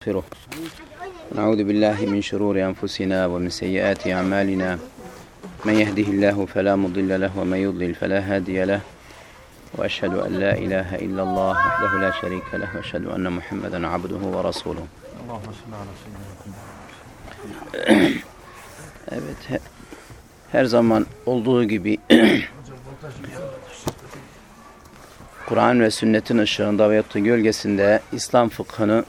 نستغفره ونعوذ بالله من شرور أنفسنا ومن سيئات أعمالنا من يهده الله فلا مضل له ومن يضلل فلا هادي له وأشهد أن لا إله إلا الله وحده لا شريك له وأشهد أن محمدا عبده ورسوله Evet, her zaman olduğu gibi Kur'an ve sünnetin ışığında ve yattığı gölgesinde İslam fıkhını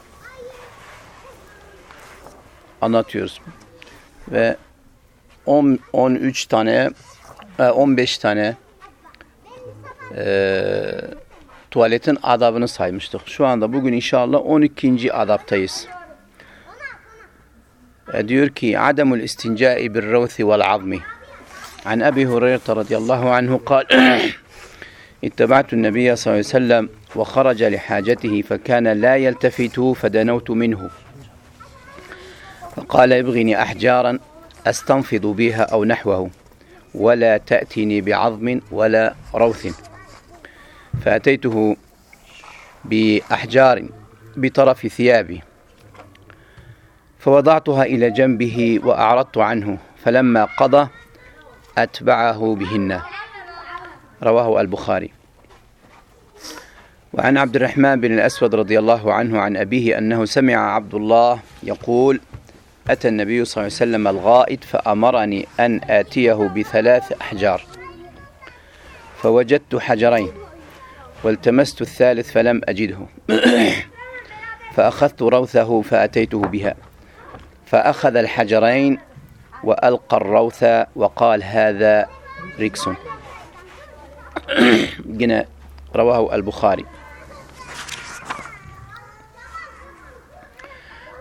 anlatıyoruz. Ve 10 13 tane e, 15 tane e, tuvaletin adabını saymıştık. Şu anda bugün inşallah 12. adaptayız. diyor ki ademul istinca'i bir ravthi vel azmi عن أبي هريرة رضي الله عنه قال اتبعت النبي صلى الله عليه وسلم وخرج لحاجته فكان لا يلتفت فدنوت منه فقال ابغني أحجارا أستنفض بها أو نحوه ولا تأتني بعظم ولا روث. فأتيته بأحجار بطرف ثيابي فوضعتها إلى جنبه وأعرضت عنه فلما قضى أتبعه بهن. رواه البخاري. وعن عبد الرحمن بن الأسود رضي الله عنه عن أبيه أنه سمع عبد الله يقول أتى النبي صلى الله عليه وسلم الغائط فأمرني أن آتيه بثلاث أحجار. فوجدت حجرين والتمست الثالث فلم أجده. فأخذت روثه فأتيته بها. فأخذ الحجرين وألقى الروث وقال هذا ركس رواه البخاري.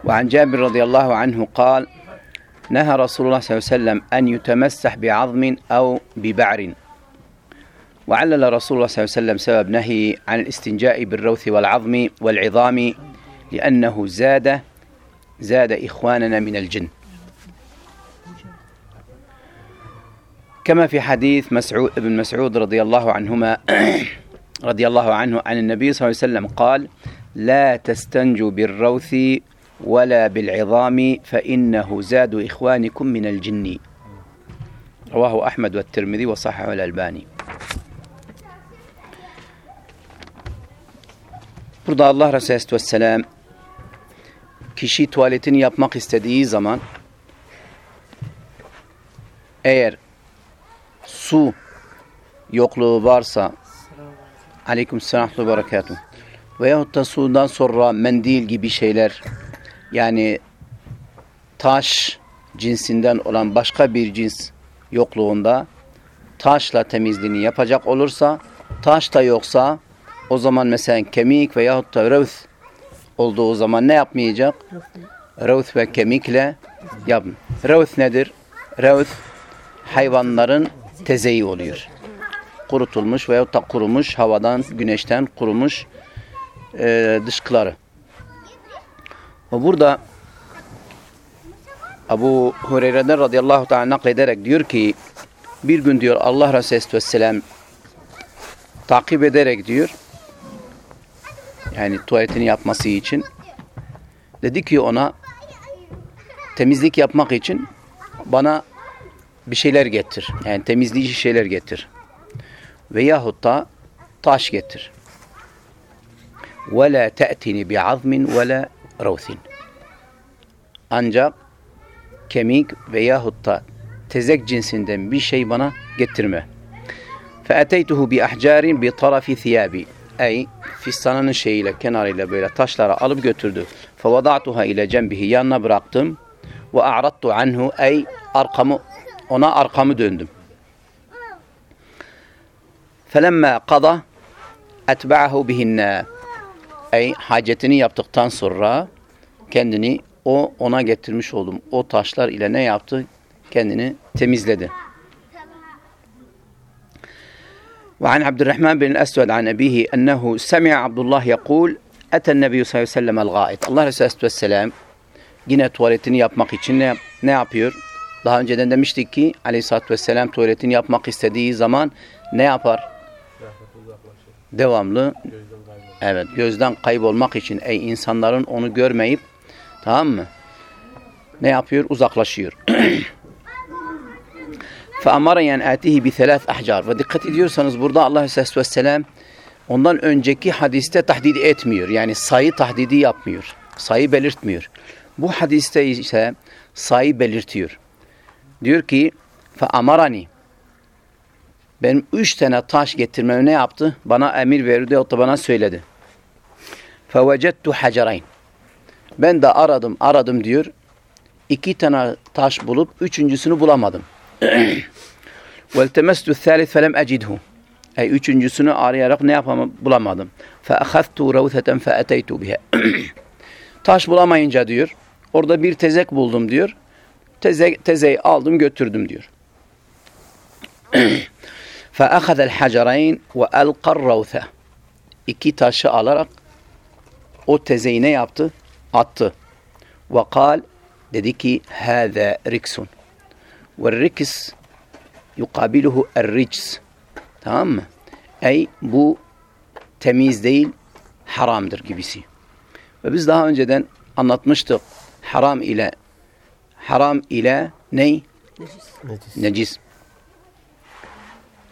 وعن جابر رضي الله عنه قال نهى رسول الله صلى الله عليه وسلم أن يتمسح بعظم أو ببعر. وعلل رسول الله صلى الله عليه وسلم سبب نهي عن الاستنجاء بالروث والعظم والعظام لأنه زاد زاد إخواننا من الجن. كما في حديث مسعود ابن مسعود رضي الله عنهما رضي الله عنه عن النبي صلى الله عليه وسلم قال لا تستنجوا بالروث ولا بالعظام فإنه زاد إخوانكم من الجن رواه أحمد والترمذي وصححه الألباني Burada Allah Resulü Aleyhisselam kişi tuvaletini yapmak istediği zaman eğer su yokluğu varsa aleyküm selam ve berekatuhu veyahut da sudan sonra mendil gibi şeyler yani taş cinsinden olan başka bir cins yokluğunda taşla temizliğini yapacak olursa taş da yoksa o zaman mesela kemik veyahut da revth olduğu zaman ne yapmayacak? Revth ve kemikle yap. Revth nedir? Revth hayvanların tezeyi oluyor. Kurutulmuş veyahut da kurumuş, havadan, güneşten kurumuş e, dışkıları. Ve burada Abu Hureyre'den radıyallahu ta'ala naklederek diyor ki bir gün diyor Allah Resulü Vesselam takip ederek diyor yani tuvaletini yapması için dedi ki ona temizlik yapmak için bana bir şeyler getir. Yani temizleyici şeyler getir. Veyahut da taş getir. وَلَا تَأْتِنِ بِعَظْمٍ وَلَا رَوْثٍ Ancak kemik veyahut da tezek cinsinden bir şey bana getirme. فَأَتَيْتُهُ بِأَحْجَارٍ بِطَرَفِ ثِيَابِ Ey fistanının şeyiyle kenarıyla böyle taşları alıp götürdü. فَوَضَعْتُهَا ile cembihi yanına bıraktım. وَاَعْرَضْتُ عَنْهُ Ey arkamı ona arkamı döndüm. فَلَمَّا قَضَى اَتْبَعَهُ بِهِنَّا Ey hacetini yaptıktan sonra kendini o ona getirmiş oldum. O taşlar ile ne yaptı? Kendini temizledi. وعن عبد الرحمن بن الأسود عن أبيه أنه سمع عبد الله يقول أتى النبي صلى الله عليه وسلم الغائط Allah Resulü Aleyhisselam yine tuvaletini yapmak için ne, ne yapıyor? Daha önceden demiştik ki Aleyhisselatü Vesselam tuvaletini yapmak istediği zaman ne yapar? Devamlı evet gözden kaybolmak için ey insanların onu görmeyip Tamam mı? Ne yapıyor? Uzaklaşıyor. فَاَمَرَ yani atihi bi thalath ahcar. Ve dikkat ediyorsanız burada Allah Aleyhisselatü Vesselam ondan önceki hadiste tahdid etmiyor. Yani sayı tahdidi yapmıyor. Sayı belirtmiyor. Bu hadiste ise sayı belirtiyor. Diyor ki فَاَمَرَنِي Benim üç tane taş getirmemi ne yaptı? Bana emir verdi o da bana söyledi. فَوَجَدْتُ حَجَرَيْنِ Ben de aradım aradım diyor. İki tane taş bulup üçüncüsünü bulamadım. وَالْتَمَسْتُ الثَّالِث فَلَمْ اَجِدْهُ Ey üçüncüsünü arayarak ne yapamam bulamadım. فَأَخَذْتُ رَوْثَةً فَأَتَيْتُ بِهَا Taş bulamayınca diyor. Orada bir tezek buldum diyor. Teze, tezeyi aldım götürdüm diyor. فَأَخَذَ الْحَجَرَيْنِ وَأَلْقَ الرَّوْثَ İki taşı alarak o tezeyi ne yaptı? Attı. Ve kal dedi ki hâze riksun. Ve rikis yukabiluhu errics. Tamam mı? Ey bu temiz değil haramdır gibisi. Ve biz daha önceden anlatmıştık. Haram ile haram ile ney? Necis. Necis. necis.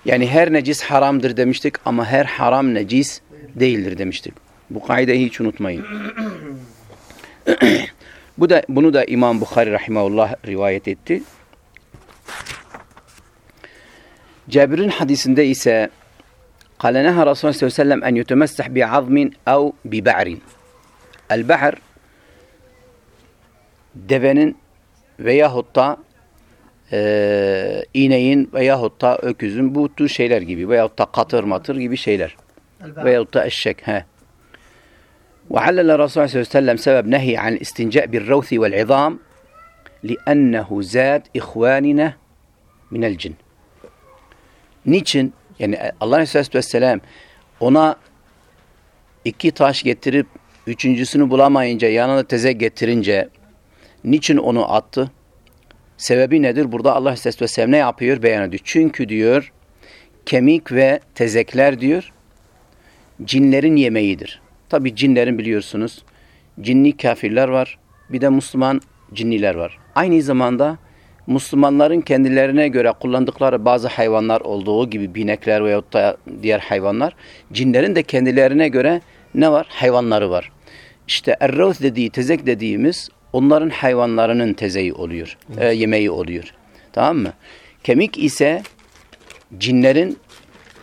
Yani her necis haramdır demiştik ama her haram necis değildir demiştik. Bu kaideyi hiç unutmayın. Bu da bunu da İmam Bukhari rahimahullah rivayet etti. Cabir'in hadisinde ise قال نهى رسول الله صلى الله عليه وسلم أن يتمسح بعظم أو ببعر البعر devenin veyahut da e, ineğin veyahut da öküzün bu tür şeyler gibi veyahut da katır matır gibi şeyler veyahut da eşek he. وعلل الرسول صلى الله عليه وسلم سبب نهي عن الاستنجاء بالروث والعظام لأنه زاد إخواننا من الجن Niçin? Yani Allah Aleyhisselatü Vesselam ona iki taş getirip üçüncüsünü bulamayınca yanına teze getirince niçin onu attı? Sebebi nedir? Burada Allah Aleyhisselatü Vesselam ne yapıyor? Beyan ediyor. Çünkü diyor kemik ve tezekler diyor cinlerin yemeğidir. Tabi cinlerin biliyorsunuz cinni kafirler var bir de Müslüman cinniler var. Aynı zamanda Müslümanların kendilerine göre kullandıkları bazı hayvanlar olduğu gibi binekler veyahut da diğer hayvanlar, cinlerin de kendilerine göre ne var? Hayvanları var. İşte erravth dediği, tezek dediğimiz onların hayvanlarının tezeyi oluyor, e, yemeği oluyor. Tamam mı? Kemik ise cinlerin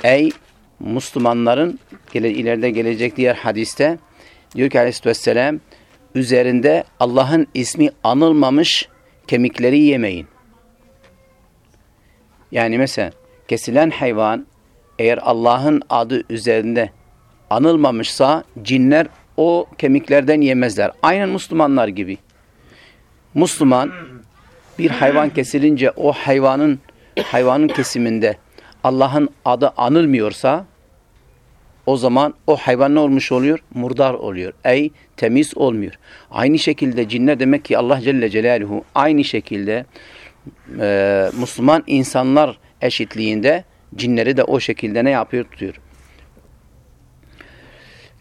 ey Müslümanların ileride gelecek diğer hadiste diyor ki aleyhissalatü vesselam üzerinde Allah'ın ismi anılmamış kemikleri yemeyin. Yani mesela kesilen hayvan eğer Allah'ın adı üzerinde anılmamışsa cinler o kemiklerden yemezler. Aynen Müslümanlar gibi. Müslüman bir hayvan kesilince o hayvanın hayvanın kesiminde Allah'ın adı anılmıyorsa o zaman o hayvan ne olmuş oluyor? Murdar oluyor. Ey temiz olmuyor. Aynı şekilde cinler demek ki Allah Celle Celaluhu aynı şekilde e, Müslüman insanlar eşitliğinde cinleri de o şekilde ne yapıyor tutuyor.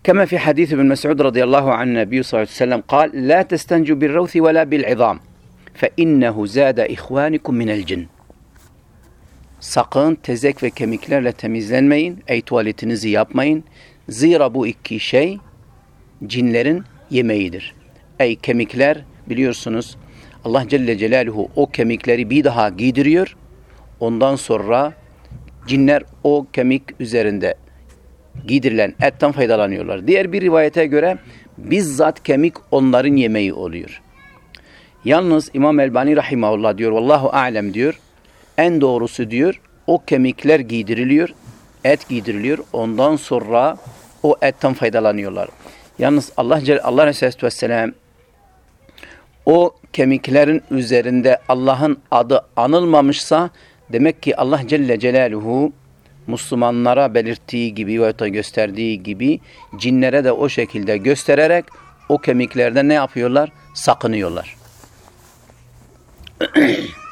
كما في حديث ابن مسعود رضي الله عنه النبي صلى الله عليه وسلم قال لا تستنجوا بالروث ولا بالعظام فإنه زاد إخوانكم من الجن Sakın tezek ve kemiklerle temizlenmeyin. Ey tuvaletinizi yapmayın. Zira bu iki şey cinlerin yemeğidir. Ey kemikler biliyorsunuz Allah Celle Celaluhu o kemikleri bir daha giydiriyor. Ondan sonra cinler o kemik üzerinde giydirilen etten faydalanıyorlar. Diğer bir rivayete göre bizzat kemik onların yemeği oluyor. Yalnız İmam Elbani Rahimahullah diyor, Vallahu alem diyor, en doğrusu diyor, o kemikler giydiriliyor, et giydiriliyor, ondan sonra o etten faydalanıyorlar. Yalnız Allah Allah Aleyhisselatü Vesselam o kemiklerin üzerinde Allah'ın adı anılmamışsa demek ki Allah Celle Celaluhu Müslümanlara belirttiği gibi ve da gösterdiği gibi cinlere de o şekilde göstererek o kemiklerden ne yapıyorlar? Sakınıyorlar.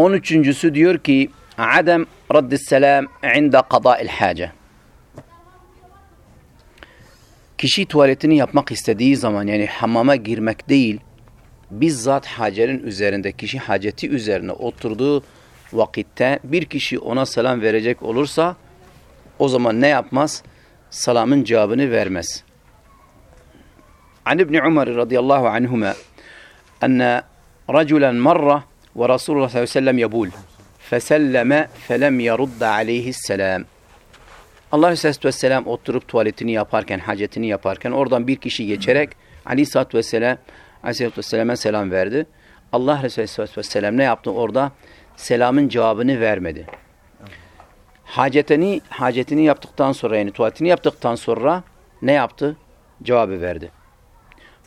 On üçüncüsü diyor ki Adem raddisselam inde kadâil hâce Kişi tuvaletini yapmak istediği zaman yani hamama girmek değil, bizzat hacerin üzerinde, kişi haceti üzerine oturduğu vakitte bir kişi ona selam verecek olursa o zaman ne yapmaz? Salamın cevabını vermez. An İbn Umar radıyallahu anhuma enne raculen marra ve Resulullah sallallahu aleyhi ve sellem yebul feselleme felem yerudda aleyhisselam. Allah Aleyhisselatü Vesselam oturup tuvaletini yaparken, hacetini yaparken oradan bir kişi geçerek Aleyhisselatü Vesselam Aleyhisselatü Vesselam'a selam verdi. Allah Resulü Vesselam ne yaptı orada? Selamın cevabını vermedi. Hacetini, hacetini yaptıktan sonra yani tuvaletini yaptıktan sonra ne yaptı? Cevabı verdi.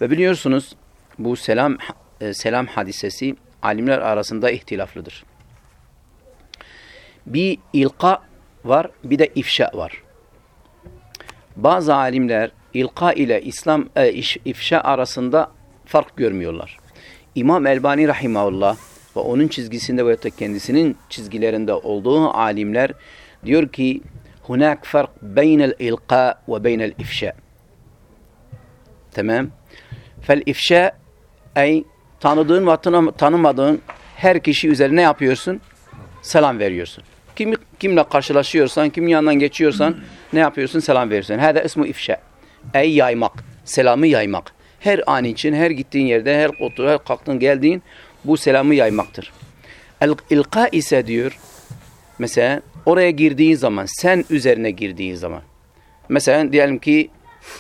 Ve biliyorsunuz bu selam e, selam hadisesi alimler arasında ihtilaflıdır. Bir ilka var, bir de ifşa var. Bazı alimler ilka ile İslam e, ifşa arasında fark görmüyorlar. İmam Elbani rahimahullah ve onun çizgisinde ve kendisinin çizgilerinde olduğu alimler diyor ki hunak fark beynel ilqa ve beynel ifşa. Tamam. Fel ifşa ay tanıdığın ve tanımadığın her kişi üzerine yapıyorsun? Selam veriyorsun. Kim, kimle karşılaşıyorsan, kim yanından geçiyorsan ne yapıyorsun? Selam veriyorsun. Hada ismu ifşa. Ey yaymak. Selamı yaymak. Her an için, her gittiğin yerde, her otur, her kalktın, geldiğin bu selamı yaymaktır. El ilka ise diyor, mesela oraya girdiğin zaman, sen üzerine girdiğin zaman, mesela diyelim ki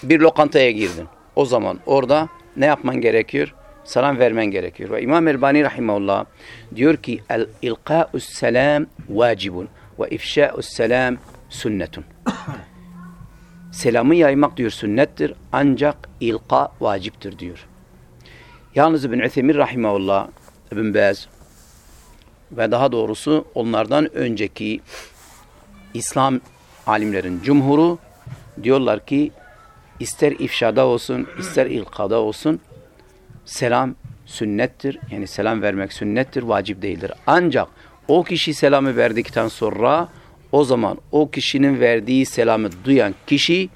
bir lokantaya girdin. O zaman orada ne yapman gerekiyor? Selam vermen gerekiyor. Ve İmam Elbani rahimahullah diyor ki el ilka'us selam vacibun ve ifşa'us selam sünnetun. Selamı yaymak diyor sünnettir ancak ilka vaciptir diyor. Yalnız İbn Üthemir rahimahullah İbn Baz ve daha doğrusu onlardan önceki İslam alimlerin cumhuru diyorlar ki ister ifşada olsun ister ilkada olsun selam sünnettir. Yani selam vermek sünnettir, vacip değildir. Ancak o kişi selamı verdikten sonra o zaman o kişinin verdiği selamı duyan kişi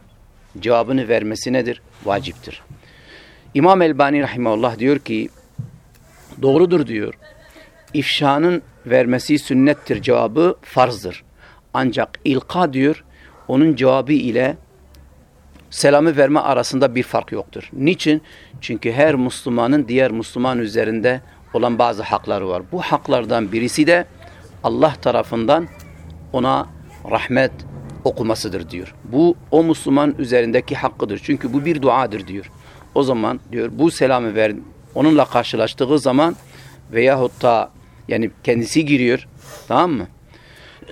cevabını vermesi nedir? Vaciptir. İmam Elbani Rahimahullah diyor ki doğrudur diyor. İfşanın vermesi sünnettir cevabı farzdır. Ancak ilka diyor onun cevabı ile selamı verme arasında bir fark yoktur. Niçin? Çünkü her Müslümanın diğer Müslüman üzerinde olan bazı hakları var. Bu haklardan birisi de Allah tarafından ona rahmet okumasıdır diyor. Bu o Müslüman üzerindeki hakkıdır. Çünkü bu bir duadır diyor. O zaman diyor bu selamı ver onunla karşılaştığı zaman veyahut da yani kendisi giriyor tamam mı?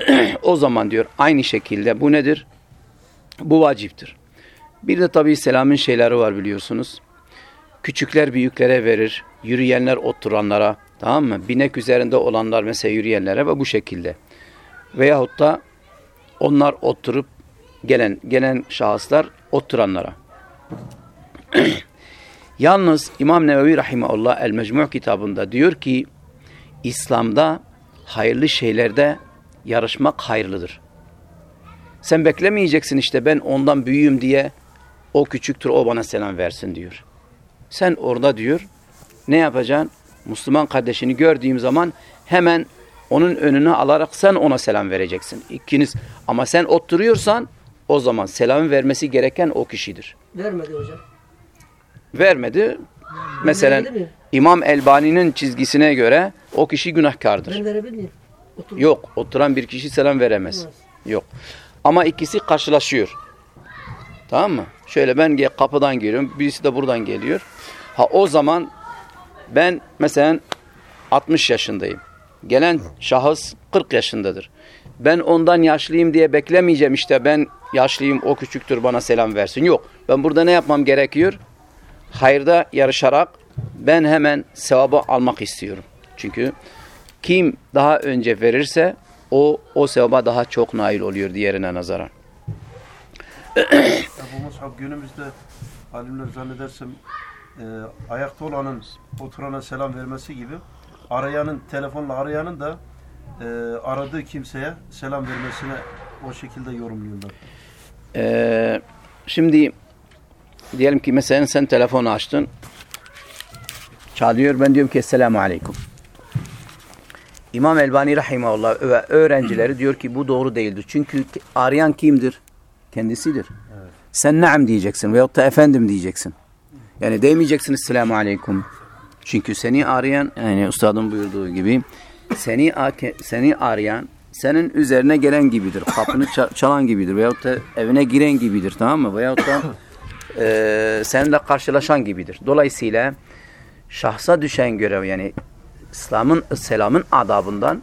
o zaman diyor aynı şekilde bu nedir? Bu vaciptir. Bir de tabii selamın şeyleri var biliyorsunuz. Küçükler büyüklere verir, yürüyenler oturanlara, tamam mı? Binek üzerinde olanlar mesela yürüyenlere ve bu şekilde. Veyahut da onlar oturup gelen gelen şahıslar oturanlara. Yalnız İmam Nevevi Rahimahullah El Mecmu' kitabında diyor ki İslam'da hayırlı şeylerde yarışmak hayırlıdır. Sen beklemeyeceksin işte ben ondan büyüğüm diye o küçüktür o bana selam versin diyor. Sen orada diyor ne yapacaksın? Müslüman kardeşini gördüğüm zaman hemen onun önüne alarak sen ona selam vereceksin. İkiniz ama sen oturuyorsan o zaman selam vermesi gereken o kişidir. Vermedi hocam. Vermedi. Mesela İmam Elbani'nin çizgisine göre o kişi günahkardır. Ben verebilir miyim? Otur. Yok. Oturan bir kişi selam veremez. Yok. Ama ikisi karşılaşıyor. Tamam mı? Şöyle ben kapıdan geliyorum. Birisi de buradan geliyor. Ha o zaman ben mesela 60 yaşındayım. Gelen şahıs 40 yaşındadır. Ben ondan yaşlıyım diye beklemeyeceğim işte ben yaşlıyım o küçüktür bana selam versin. Yok. Ben burada ne yapmam gerekiyor? Hayırda yarışarak ben hemen sevabı almak istiyorum. Çünkü kim daha önce verirse o o sevaba daha çok nail oluyor diğerine nazaran. Bu mushaf günümüzde alimler zannedersem e, ayakta olanın oturana selam vermesi gibi arayanın telefonla arayanın da e, aradığı kimseye selam vermesine o şekilde yorumluyorlar. Ee, şimdi diyelim ki mesela sen telefonu açtın. Çalıyor. Ben diyorum ki Esselamu Aleyküm. İmam Elbani Rahimahullah ve öğrencileri diyor ki bu doğru değildir. Çünkü arayan kimdir? Kendisidir. Evet. Sen naam diyeceksin veyahut da efendim diyeceksin. Yani demeyeceksin Esselamu Aleyküm. Çünkü seni arayan yani ustadın buyurduğu gibi seni seni arayan senin üzerine gelen gibidir. Kapını çalan gibidir veyahut da evine giren gibidir tamam mı? Veyahut da e, seninle karşılaşan gibidir. Dolayısıyla şahsa düşen görev yani İslam'ın selamın adabından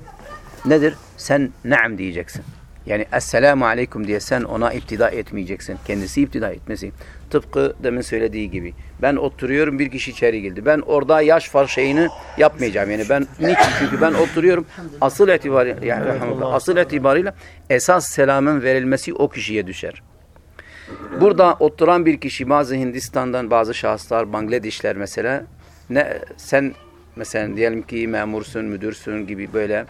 nedir? Sen naam diyeceksin. Yani Esselamu Aleyküm diye sen ona iptida etmeyeceksin. Kendisi iptida etmesi. Tıpkı demin söylediği gibi. Ben oturuyorum bir kişi içeri girdi. Ben orada yaş far şeyini yapmayacağım. Yani ben niçin? Çünkü ben oturuyorum. Asıl itibariyle yani asıl itibariyle esas selamın verilmesi o kişiye düşer. Burada oturan bir kişi bazı Hindistan'dan bazı şahıslar, Bangladeşler mesela ne sen mesela diyelim ki memursun, müdürsün gibi böyle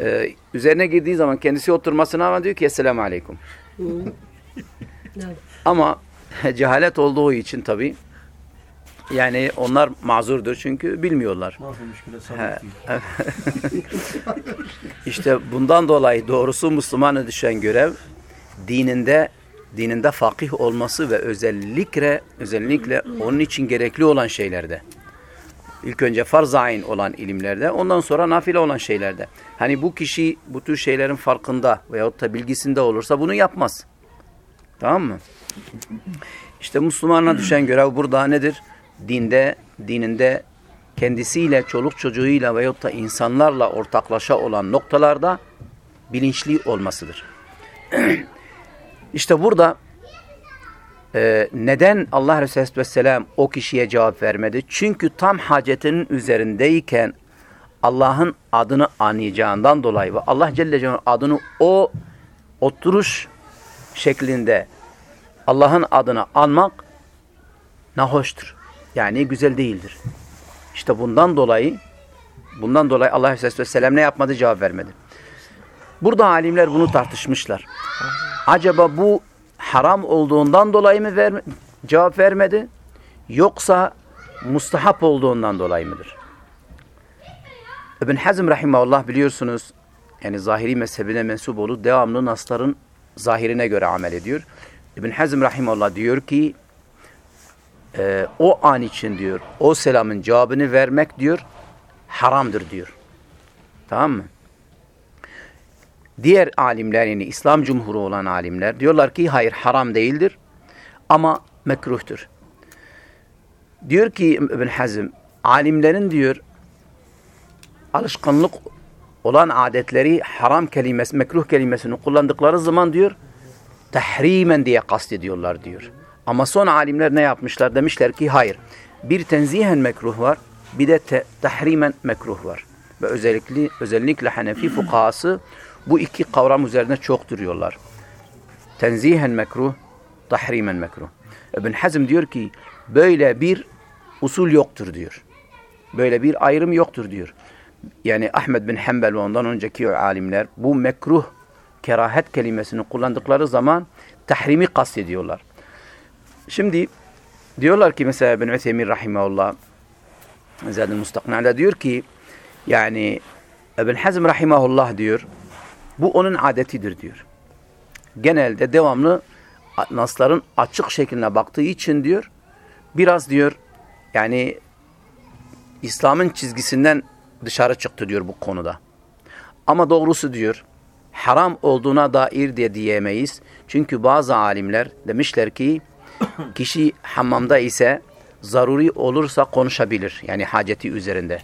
e, üzerine girdiği zaman kendisi oturmasına ama diyor ki Esselamu Aleyküm. ama cehalet olduğu için tabi yani onlar mazurdur çünkü bilmiyorlar. İşte bundan dolayı doğrusu Müslümana düşen görev dininde dininde fakih olması ve özellikle özellikle onun için gerekli olan şeylerde. İlk önce farz ayn olan ilimlerde, ondan sonra nafile olan şeylerde. Hani bu kişi bu tür şeylerin farkında veyahut da bilgisinde olursa bunu yapmaz. Tamam mı? İşte Müslümana düşen görev burada nedir? Dinde, dininde kendisiyle, çoluk çocuğuyla veyahut da insanlarla ortaklaşa olan noktalarda bilinçli olmasıdır. İşte burada ee, neden Allah Resulü Vesselam o kişiye cevap vermedi? Çünkü tam hacetinin üzerindeyken Allah'ın adını anlayacağından dolayı ve Allah Celle Celaluhu adını o oturuş şeklinde Allah'ın adını anmak nahoştur. Yani güzel değildir. İşte bundan dolayı bundan dolayı Allah Resulü Vesselam ne yapmadı? Cevap vermedi. Burada alimler bunu tartışmışlar. Acaba bu haram olduğundan dolayı mı verme, cevap vermedi? Yoksa mustahap olduğundan dolayı mıdır? İbn Hazm rahimahullah biliyorsunuz yani zahiri mezhebine mensup olup devamlı nasların zahirine göre amel ediyor. İbn Hazm rahimahullah diyor ki e, o an için diyor o selamın cevabını vermek diyor haramdır diyor. Tamam mı? Diğer alimler yani İslam cumhuru olan alimler diyorlar ki hayır haram değildir ama mekruhtur. Diyor ki İbn Hazm alimlerin diyor alışkanlık olan adetleri haram kelimesi, mekruh kelimesini kullandıkları zaman diyor tahrimen diye kastediyorlar diyor. Ama son alimler ne yapmışlar? Demişler ki hayır. Bir tenzihen mekruh var, bir de tahrimen mekruh var. Ve özellikle özellikle Hanefi fukahası bu iki kavram üzerine çok duruyorlar. Tenzihen mekruh, tahrimen mekruh. İbn Hazm diyor ki böyle bir usul yoktur diyor. Böyle bir ayrım yoktur diyor. Yani Ahmed bin Hanbel ve ondan önceki alimler bu mekruh, kerahet kelimesini kullandıkları zaman tahrimi kastediyorlar. Şimdi diyorlar ki mesela İbn Üthemin rahimahullah Zadül Mustakna'da diyor ki yani İbn Hazm rahimahullah diyor bu onun adetidir diyor. Genelde devamlı nasların açık şekline baktığı için diyor biraz diyor yani İslam'ın çizgisinden dışarı çıktı diyor bu konuda. Ama doğrusu diyor haram olduğuna dair diye diyemeyiz. Çünkü bazı alimler demişler ki kişi hamamda ise zaruri olursa konuşabilir. Yani haceti üzerinde.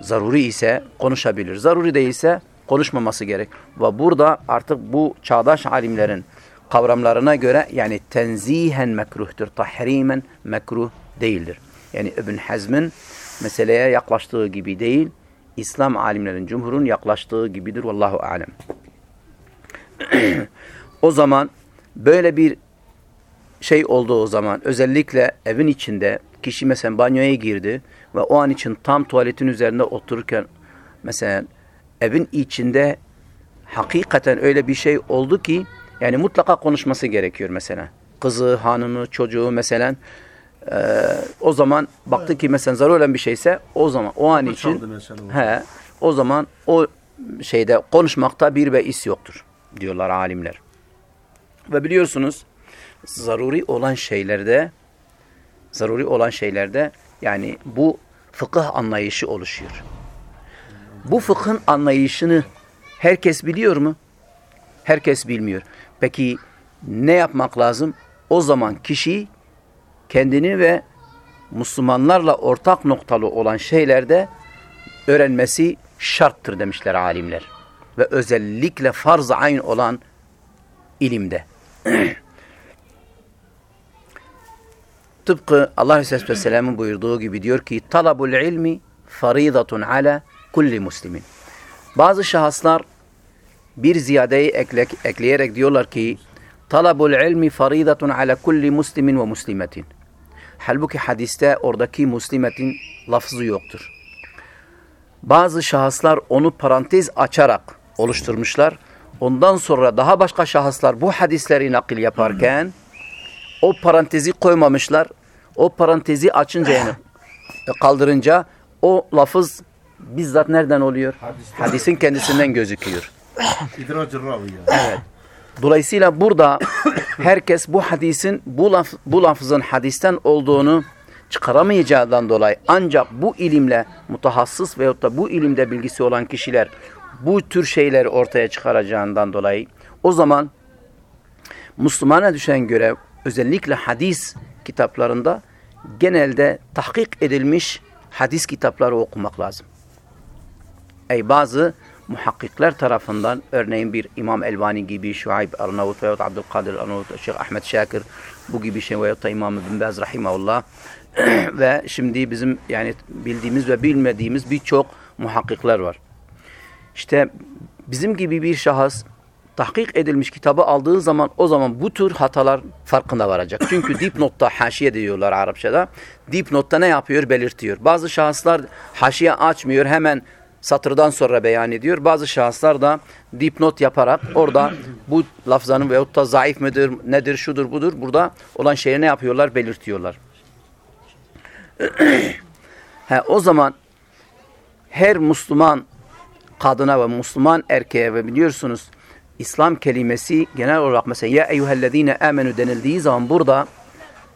Zaruri ise konuşabilir. Zaruri değilse konuşmaması gerek. Ve burada artık bu çağdaş alimlerin kavramlarına göre yani tenzihen mekruhtur. Tahrimen mekruh değildir. Yani İbn Hazm'ın meseleye yaklaştığı gibi değil, İslam alimlerin, cumhurun yaklaştığı gibidir. Vallahu alem. o zaman böyle bir şey olduğu zaman özellikle evin içinde kişi mesela banyoya girdi ve o an için tam tuvaletin üzerinde otururken mesela evin içinde hakikaten öyle bir şey oldu ki yani mutlaka konuşması gerekiyor mesela. kızı, hanımı, çocuğu mesela e, o zaman baktı ki mesela zarar olan bir şeyse o zaman o an çaldı için he, o zaman o şeyde konuşmakta bir ve is yoktur diyorlar alimler. Ve biliyorsunuz zaruri olan şeylerde zaruri olan şeylerde yani bu fıkıh anlayışı oluşuyor. Bu fıkhın anlayışını herkes biliyor mu? Herkes bilmiyor. Peki ne yapmak lazım? O zaman kişi kendini ve Müslümanlarla ortak noktalı olan şeylerde öğrenmesi şarttır demişler alimler. Ve özellikle farz ayn olan ilimde. Tıpkı Allah Aleyhisselatü Vesselam'ın buyurduğu gibi diyor ki talabul ilmi faridatun ala kulli muslimin. Bazı şahıslar bir ziyadeyi ekle, ekleyerek diyorlar ki talabul ilmi faridatun ala kulli muslimin ve muslimetin. Halbuki hadiste oradaki muslimetin lafzı yoktur. Bazı şahıslar onu parantez açarak oluşturmuşlar. Ondan sonra daha başka şahıslar bu hadisleri nakil yaparken o parantezi koymamışlar. O parantezi açınca yani kaldırınca o lafız bizzat nereden oluyor? Hadiste. Hadisin kendisinden gözüküyor. Yani. Dolayısıyla burada herkes bu hadisin bu laf, bu lafızın hadisten olduğunu çıkaramayacağından dolayı ancak bu ilimle mutahassıs veyahut da bu ilimde bilgisi olan kişiler bu tür şeyleri ortaya çıkaracağından dolayı o zaman Müslümana düşen görev özellikle hadis kitaplarında genelde tahkik edilmiş hadis kitapları okumak lazım. Ey bazı muhakkikler tarafından örneğin bir İmam Elbani gibi Şuayb Arnavut veyahut Abdülkadir Arnavut, Şeyh Ahmet Şakir bu gibi şey veyahut da İmam İbn Baz Rahimahullah ve şimdi bizim yani bildiğimiz ve bilmediğimiz birçok muhakkikler var. İşte bizim gibi bir şahıs tahkik edilmiş kitabı aldığı zaman o zaman bu tür hatalar farkında varacak. Çünkü dipnotta haşiye diyorlar Arapçada. Dipnotta ne yapıyor? Belirtiyor. Bazı şahıslar haşiye açmıyor hemen satırdan sonra beyan ediyor. Bazı şahıslar da dipnot yaparak orada bu lafzanın veyahut da zayıf mıdır, nedir, şudur, budur burada olan şeyi ne yapıyorlar? Belirtiyorlar. He, o zaman her Müslüman kadına ve Müslüman erkeğe ve biliyorsunuz İslam kelimesi genel olarak mesela ya eyyühellezine amenu denildiği zaman burada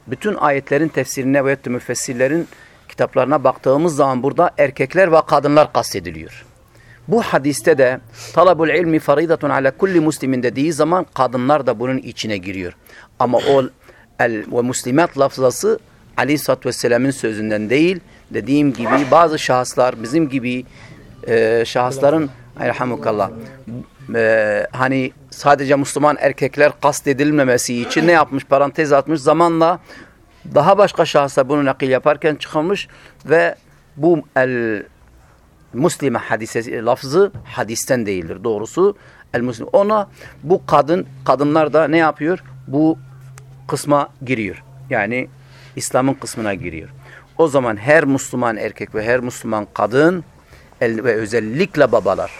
bütün ayetlerin tefsirine ve müfessirlerin kitaplarına baktığımız zaman burada erkekler ve kadınlar kastediliyor. Bu hadiste de talabul ilmi faridatun ala kulli muslimin dediği zaman kadınlar da bunun içine giriyor. Ama o el ve muslimat lafzası Aleyhisselatü Vesselam'ın sözünden değil. Dediğim gibi bazı şahıslar bizim gibi e, şahısların Elhamdülillah e, hani sadece Müslüman erkekler kastedilmemesi için ne yapmış? Parantez atmış. Zamanla daha başka şahıslar bunu nakil yaparken çıkılmış ve bu el Muslime hadise lafzı hadisten değildir. Doğrusu el muslim. Ona bu kadın kadınlar da ne yapıyor? Bu kısma giriyor. Yani İslam'ın kısmına giriyor. O zaman her Müslüman erkek ve her Müslüman kadın el, ve özellikle babalar.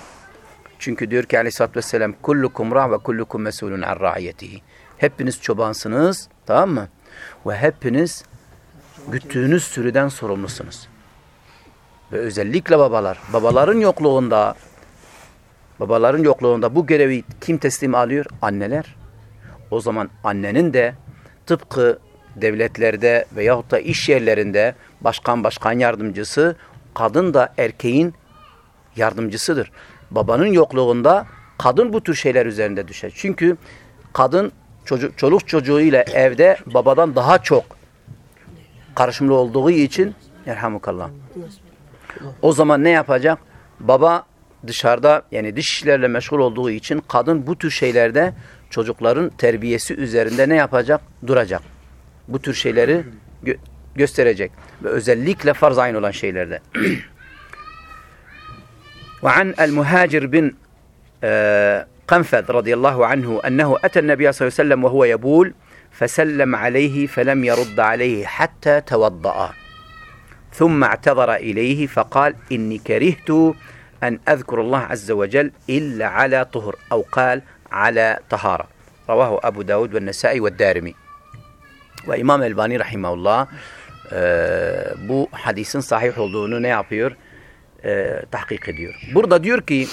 Çünkü diyor ki aleyhissalatü vesselam kullukum ra ve kullukum mesulun an ra'iyetihi. Hepiniz çobansınız tamam mı? Ve hepiniz güttüğünüz sürüden sorumlusunuz. Ve özellikle babalar. Babaların yokluğunda babaların yokluğunda bu görevi kim teslim alıyor? Anneler. O zaman annenin de tıpkı devletlerde veyahut da iş yerlerinde başkan başkan yardımcısı kadın da erkeğin yardımcısıdır. Babanın yokluğunda kadın bu tür şeyler üzerinde düşer. Çünkü kadın çocuk, çoluk çocuğuyla evde babadan daha çok karışımlı olduğu için yerhamukallah. O zaman ne yapacak? Baba dışarıda yani dış işlerle meşgul olduğu için kadın bu tür şeylerde çocukların terbiyesi üzerinde ne yapacak? Duracak. Bu tür şeyleri gö gösterecek. Ve özellikle farz ayn olan şeylerde. Ve an el-Muhacir bin e, قنفذ رضي الله عنه أنه أتى النبي صلى الله عليه وسلم وهو يبول فسلم عليه فلم يرد عليه حتى توضأ ثم اعتذر إليه فقال إني كرهت أن أذكر الله عز وجل إلا على طهر أو قال على طهارة رواه أبو داود والنسائي والدارمي Ve İmam Elbani rahimahullah e, bu hadisin sahih olduğunu ne yapıyor? E, tahkik ediyor. Burada diyor ki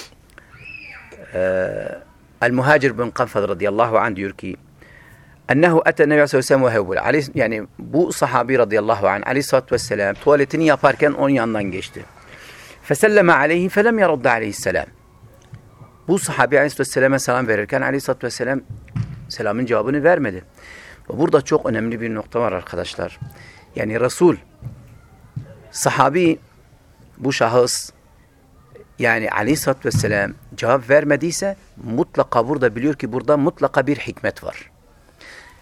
e, El-Muhacir bin Kanfad radıyallahu anh diyor ki ennehu ete nebi aleyhisselam ve hevbul. Yani bu sahabi radıyallahu anh aleyhissalatü vesselam tuvaletini yaparken onun yanından geçti. Feselleme aleyhi felem yarudda aleyhisselam. Bu sahabi aleyhisselam'a selam verirken aleyhissalatü vesselam selamın cevabını vermedi. Ve burada çok önemli bir nokta var arkadaşlar. Yani Resul sahabi bu şahıs yani aleyhissalatü vesselam cevap vermediyse mutlaka burada biliyor ki burada mutlaka bir hikmet var.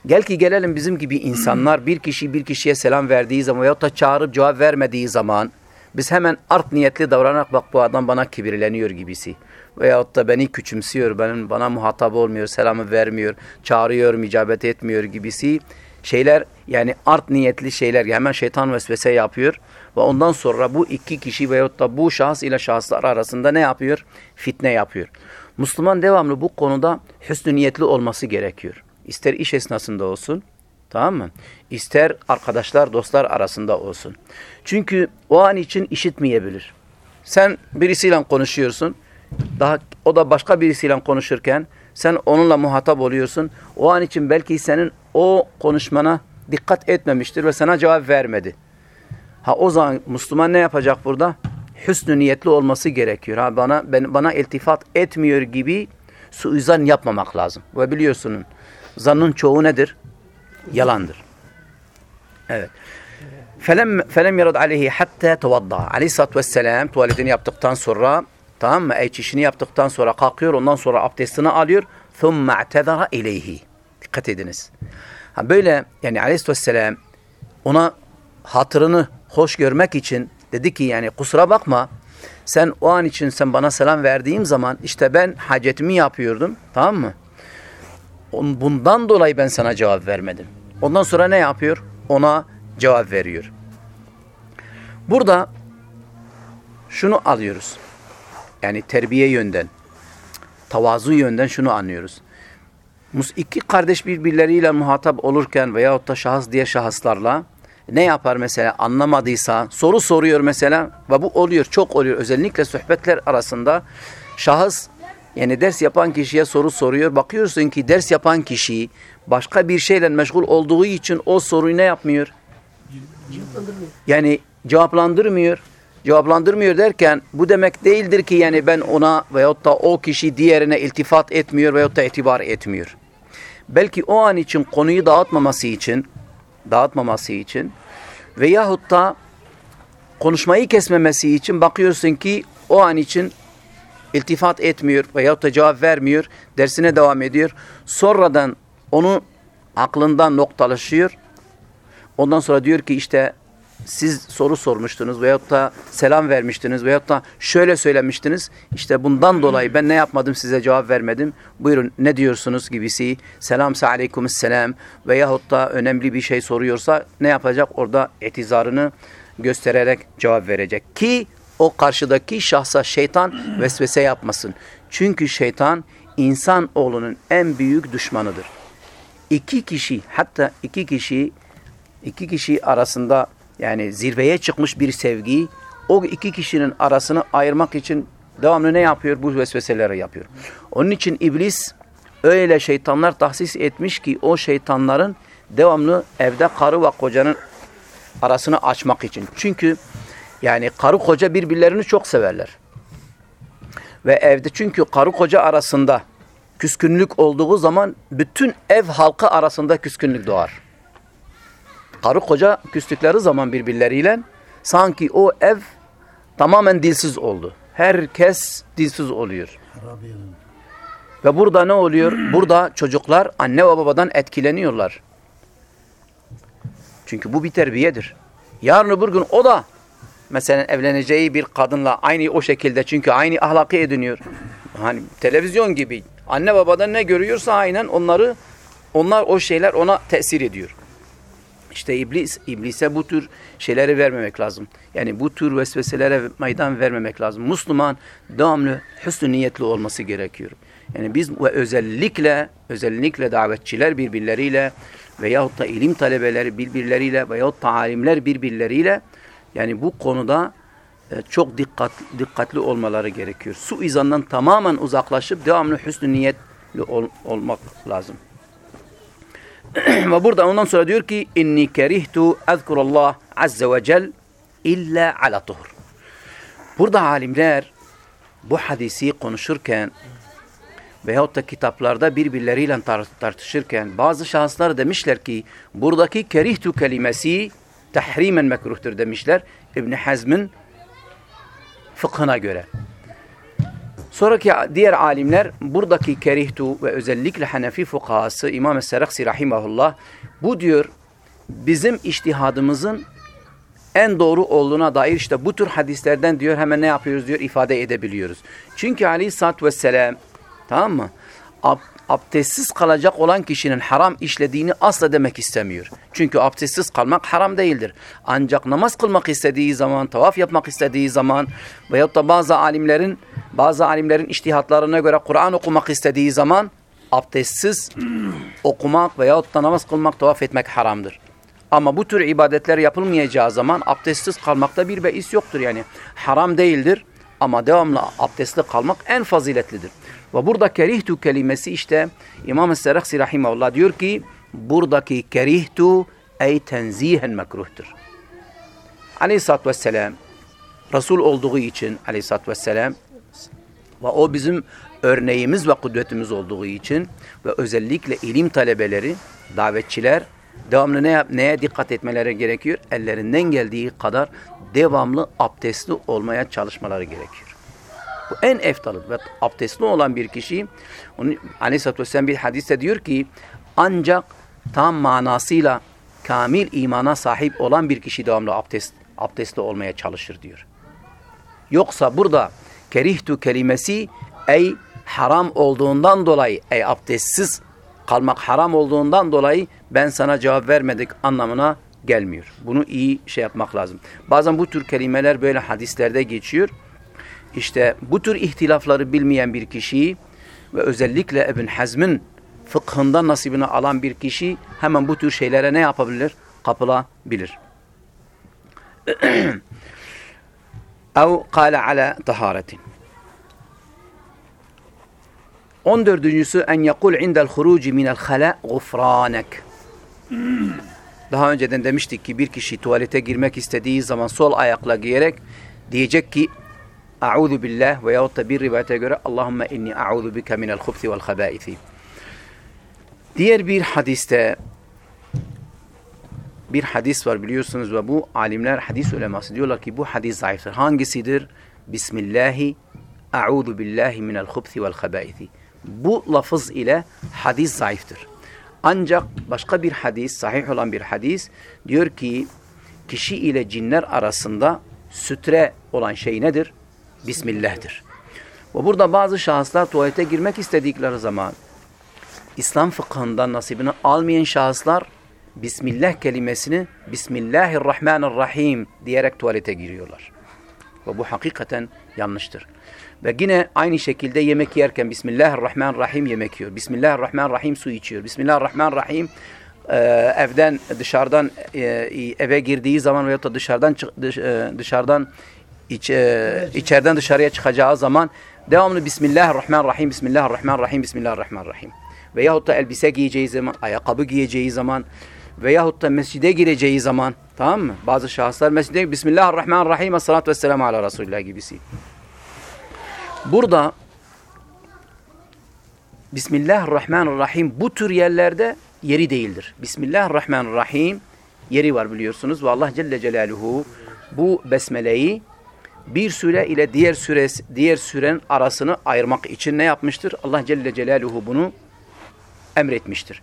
Gel ki gelelim bizim gibi insanlar bir kişi bir kişiye selam verdiği zaman veyahut da çağırıp cevap vermediği zaman biz hemen art niyetli davranarak bak bu adam bana kibirleniyor gibisi. Veyahut da beni küçümsüyor, benim bana muhatap olmuyor, selamı vermiyor, çağırıyor, icabet etmiyor gibisi şeyler yani art niyetli şeyler hemen şeytan vesvese yapıyor ve ondan sonra bu iki kişi veyahut da bu şahıs ile şahıslar arasında ne yapıyor? Fitne yapıyor. Müslüman devamlı bu konuda hüsnü niyetli olması gerekiyor. İster iş esnasında olsun, tamam mı? İster arkadaşlar, dostlar arasında olsun. Çünkü o an için işitmeyebilir. Sen birisiyle konuşuyorsun, daha o da başka birisiyle konuşurken sen onunla muhatap oluyorsun. O an için belki senin o konuşmana dikkat etmemiştir ve sana cevap vermedi. Ha o zaman Müslüman ne yapacak burada? Hüsnü niyetli olması gerekiyor. Ha bana ben, bana iltifat etmiyor gibi suizan yapmamak lazım. Ve biliyorsunuz zannın çoğu nedir? Yalandır. Evet. Felem felem yarad aleyhi hatta tevadda. Aleyhissalatu vesselam tuvaletini yaptıktan sonra tamam mı? Ey yaptıktan sonra kalkıyor. Ondan sonra abdestini alıyor. Thumma i'tezara ileyhi. Dikkat ediniz. Ha böyle yani aleyhissalatu vesselam ona hatırını hoş görmek için dedi ki yani kusura bakma sen o an için sen bana selam verdiğim zaman işte ben hacetimi yapıyordum tamam mı? Bundan dolayı ben sana cevap vermedim. Ondan sonra ne yapıyor? Ona cevap veriyor. Burada şunu alıyoruz. Yani terbiye yönden, tavazu yönden şunu anlıyoruz. İki kardeş birbirleriyle muhatap olurken veyahut da şahıs diye şahıslarla ne yapar mesela anlamadıysa soru soruyor mesela ve bu oluyor çok oluyor özellikle sohbetler arasında şahıs yani ders yapan kişiye soru soruyor bakıyorsun ki ders yapan kişi başka bir şeyle meşgul olduğu için o soruyu ne yapmıyor? Yani cevaplandırmıyor. Cevaplandırmıyor derken bu demek değildir ki yani ben ona veyahut da o kişi diğerine iltifat etmiyor veyahut da itibar etmiyor. Belki o an için konuyu dağıtmaması için dağıtmaması için veyahut da konuşmayı kesmemesi için bakıyorsun ki o an için iltifat etmiyor veyahut da cevap vermiyor, dersine devam ediyor. Sonradan onu aklından noktalaşıyor. Ondan sonra diyor ki işte siz soru sormuştunuz veyahut da selam vermiştiniz veyahut da şöyle söylemiştiniz. İşte bundan dolayı ben ne yapmadım size cevap vermedim. Buyurun ne diyorsunuz gibisi. Selamsa aleykümselam veyahut da önemli bir şey soruyorsa ne yapacak? Orada etizarını göstererek cevap verecek. Ki o karşıdaki şahsa şeytan vesvese yapmasın. Çünkü şeytan insan oğlunun en büyük düşmanıdır. İki kişi hatta iki kişi iki kişi arasında yani zirveye çıkmış bir sevgi o iki kişinin arasını ayırmak için devamlı ne yapıyor? Bu vesveseleri yapıyor. Onun için iblis öyle şeytanlar tahsis etmiş ki o şeytanların devamlı evde karı ve kocanın arasını açmak için. Çünkü yani karı koca birbirlerini çok severler. Ve evde çünkü karı koca arasında küskünlük olduğu zaman bütün ev halkı arasında küskünlük doğar karı koca küstükleri zaman birbirleriyle sanki o ev tamamen dilsiz oldu. Herkes dilsiz oluyor. Ve burada ne oluyor? Burada çocuklar anne ve babadan etkileniyorlar. Çünkü bu bir terbiyedir. Yarın öbür gün o da mesela evleneceği bir kadınla aynı o şekilde çünkü aynı ahlakı ediniyor. Hani televizyon gibi anne babadan ne görüyorsa aynen onları onlar o şeyler ona tesir ediyor. İşte iblis, iblise bu tür şeyleri vermemek lazım. Yani bu tür vesveselere meydan vermemek lazım. Müslüman devamlı hüsnü niyetli olması gerekiyor. Yani biz ve özellikle özellikle davetçiler birbirleriyle veyahut da ilim talebeleri birbirleriyle veyahut da alimler birbirleriyle yani bu konuda e, çok dikkat, dikkatli olmaları gerekiyor. Su izandan tamamen uzaklaşıp devamlı hüsnü niyetli ol, olmak lazım. Ve burada ondan sonra diyor ki inni kerihtu ezkurallah azze ve cel illa ala tuhur. Burada alimler bu hadisi konuşurken veyahut da kitaplarda birbirleriyle tartışırken bazı şahıslar demişler ki buradaki kerihtu kelimesi tahrimen mekruhtur demişler İbn Hazm'ın fıkhına göre. Sonraki diğer alimler buradaki kerihtu ve özellikle Hanefi fukahası İmam Es-Seraksi rahimahullah bu diyor bizim iştihadımızın en doğru olduğuna dair işte bu tür hadislerden diyor hemen ne yapıyoruz diyor ifade edebiliyoruz. Çünkü aleyhissalatü vesselam tamam mı? Ab abdestsiz kalacak olan kişinin haram işlediğini asla demek istemiyor. Çünkü abdestsiz kalmak haram değildir. Ancak namaz kılmak istediği zaman, tavaf yapmak istediği zaman veyahut da bazı alimlerin bazı alimlerin iştihatlarına göre Kur'an okumak istediği zaman abdestsiz okumak veyahut da namaz kılmak, tavaf etmek haramdır. Ama bu tür ibadetler yapılmayacağı zaman abdestsiz kalmakta bir beis yoktur yani. Haram değildir ama devamlı abdestli kalmak en faziletlidir. Ve burada kerihtu kelimesi işte İmam-ı Serahsi Rahimahullah diyor ki buradaki kerihtu ey tenzihen mekruhtur. Aleyhisselatü Vesselam Resul olduğu için Aleyhisselatü Vesselam ve o bizim örneğimiz ve kudretimiz olduğu için ve özellikle ilim talebeleri, davetçiler devamlı ne yap, neye dikkat etmeleri gerekiyor? Ellerinden geldiği kadar devamlı abdestli olmaya çalışmaları gerekiyor. Bu en eftalı ve abdestli olan bir kişi onu Aleyhisselatü Vesselam bir hadiste diyor ki ancak tam manasıyla kamil imana sahip olan bir kişi devamlı abdest, abdestli olmaya çalışır diyor. Yoksa burada kerihtu kelimesi ey haram olduğundan dolayı ey abdestsiz kalmak haram olduğundan dolayı ben sana cevap vermedik anlamına gelmiyor. Bunu iyi şey yapmak lazım. Bazen bu tür kelimeler böyle hadislerde geçiyor. İşte bu tür ihtilafları bilmeyen bir kişi ve özellikle Ibn Hazm'ın fıkhından nasibini alan bir kişi hemen bu tür şeylere ne yapabilir? Kapılabilir. Ev kâle ala taharetin. On dördüncüsü en yekul indel huruci minel hala gufranek. Daha önceden demiştik ki bir kişi tuvalete girmek istediği zaman sol ayakla giyerek diyecek ki A'udhu billah ve yahut da bir rivayete göre Allahümme inni a'udhu bike minel hubthi vel habaithi. Diğer bir hadiste bir hadis var biliyorsunuz ve bu alimler hadis uleması diyorlar ki bu hadis zayıftır. Hangisidir? Bismillahi a'udhu billahi minel hubthi vel habaithi. Bu lafız ile hadis zayıftır. Ancak başka bir hadis, sahih olan bir hadis diyor ki kişi ile cinler arasında sütre olan şey nedir? Bismillah'dır. Ve burada bazı şahıslar tuvalete girmek istedikleri zaman İslam fıkhından nasibini almayan şahıslar Bismillah kelimesini Bismillahirrahmanirrahim diyerek tuvalete giriyorlar. Ve bu hakikaten yanlıştır. Ve yine aynı şekilde yemek yerken Bismillahirrahmanirrahim yemek yiyor. Bismillahirrahmanirrahim su içiyor. Bismillahirrahmanirrahim e, evden dışarıdan e, eve girdiği zaman veya da dışarıdan dış, e, dışarıdan iç, içeriden dışarıya çıkacağı zaman devamlı Bismillahirrahmanirrahim, Bismillahirrahmanirrahim, Bismillahirrahmanirrahim. Veyahut da elbise giyeceği zaman, ayakkabı giyeceği zaman veyahut da mescide gireceği zaman tamam mı? Bazı şahıslar mescide Bismillahirrahmanirrahim, Esselatu Vesselamu ala Resulullah gibisi. Burada Bismillahirrahmanirrahim bu tür yerlerde yeri değildir. Bismillahirrahmanirrahim yeri var biliyorsunuz ve Allah Celle Celaluhu bu besmeleyi bir süre ile diğer süresi, diğer süren arasını ayırmak için ne yapmıştır? Allah Celle Celaluhu bunu emretmiştir.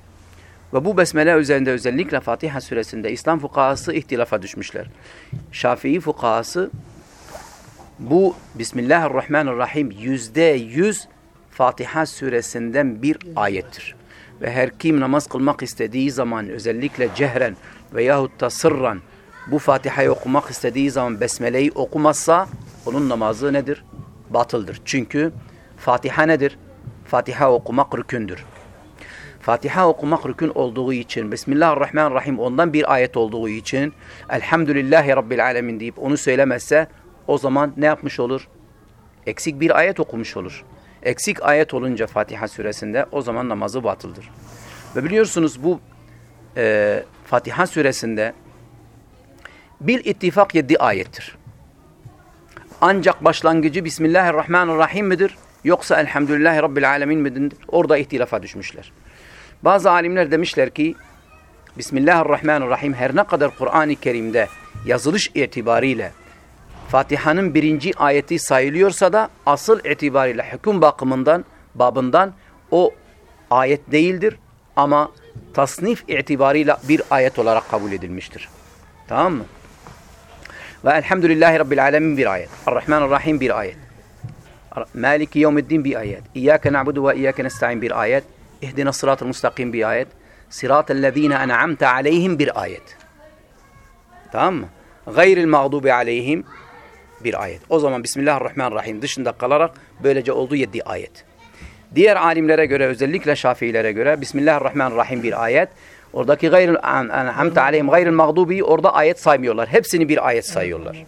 Ve bu besmele üzerinde özellikle Fatiha suresinde İslam fukahası ihtilafa düşmüşler. Şafii fukahası bu Bismillahirrahmanirrahim yüzde yüz Fatiha suresinden bir ayettir. Ve her kim namaz kılmak istediği zaman özellikle cehren veyahut da sırran bu Fatiha'yı okumak istediği zaman Besmele'yi okumazsa onun namazı nedir? Batıldır. Çünkü Fatiha nedir? Fatiha okumak rükündür. Fatiha okumak rükün olduğu için, Bismillahirrahmanirrahim ondan bir ayet olduğu için, Elhamdülillahi Rabbil Alemin deyip onu söylemezse, o zaman ne yapmış olur? Eksik bir ayet okumuş olur. Eksik ayet olunca Fatiha suresinde o zaman namazı batıldır. Ve biliyorsunuz bu e, Fatiha suresinde bir ittifak yedi ayettir. Ancak başlangıcı Bismillahirrahmanirrahim midir? Yoksa Elhamdülillahi Rabbil Alemin midir? Orada ihtilafa düşmüşler. Bazı alimler demişler ki Bismillahirrahmanirrahim her ne kadar Kur'an-ı Kerim'de yazılış itibariyle Fatiha'nın birinci ayeti sayılıyorsa da asıl itibariyle hüküm bakımından, babından o ayet değildir ama tasnif itibariyle bir ayet olarak kabul edilmiştir. Tamam mı? Ve Elhamdülillahi Rabbil Alemin bir ayet. Ar-Rahmanir-Rahim bir ayet. Maliki Yevmiddin bir ayet. İyyâke na'budu ve iyyâke nesta'in bir ayet. İhdina sıratel mustakim bir ayet. Sıratellezîne en'amte aleyhim bir ayet. Tamam mı? Gayril mağdubi aleyhim bir ayet. O zaman Bismillahirrahmanirrahim dışında kalarak böylece oldu yedi ayet. Diğer alimlere göre özellikle Şafiilere göre Bismillahirrahmanirrahim bir ayet. Oradaki gayril en'amte aleyhim gayril mağdubi orada ayet saymıyorlar. Hepsini bir ayet sayıyorlar.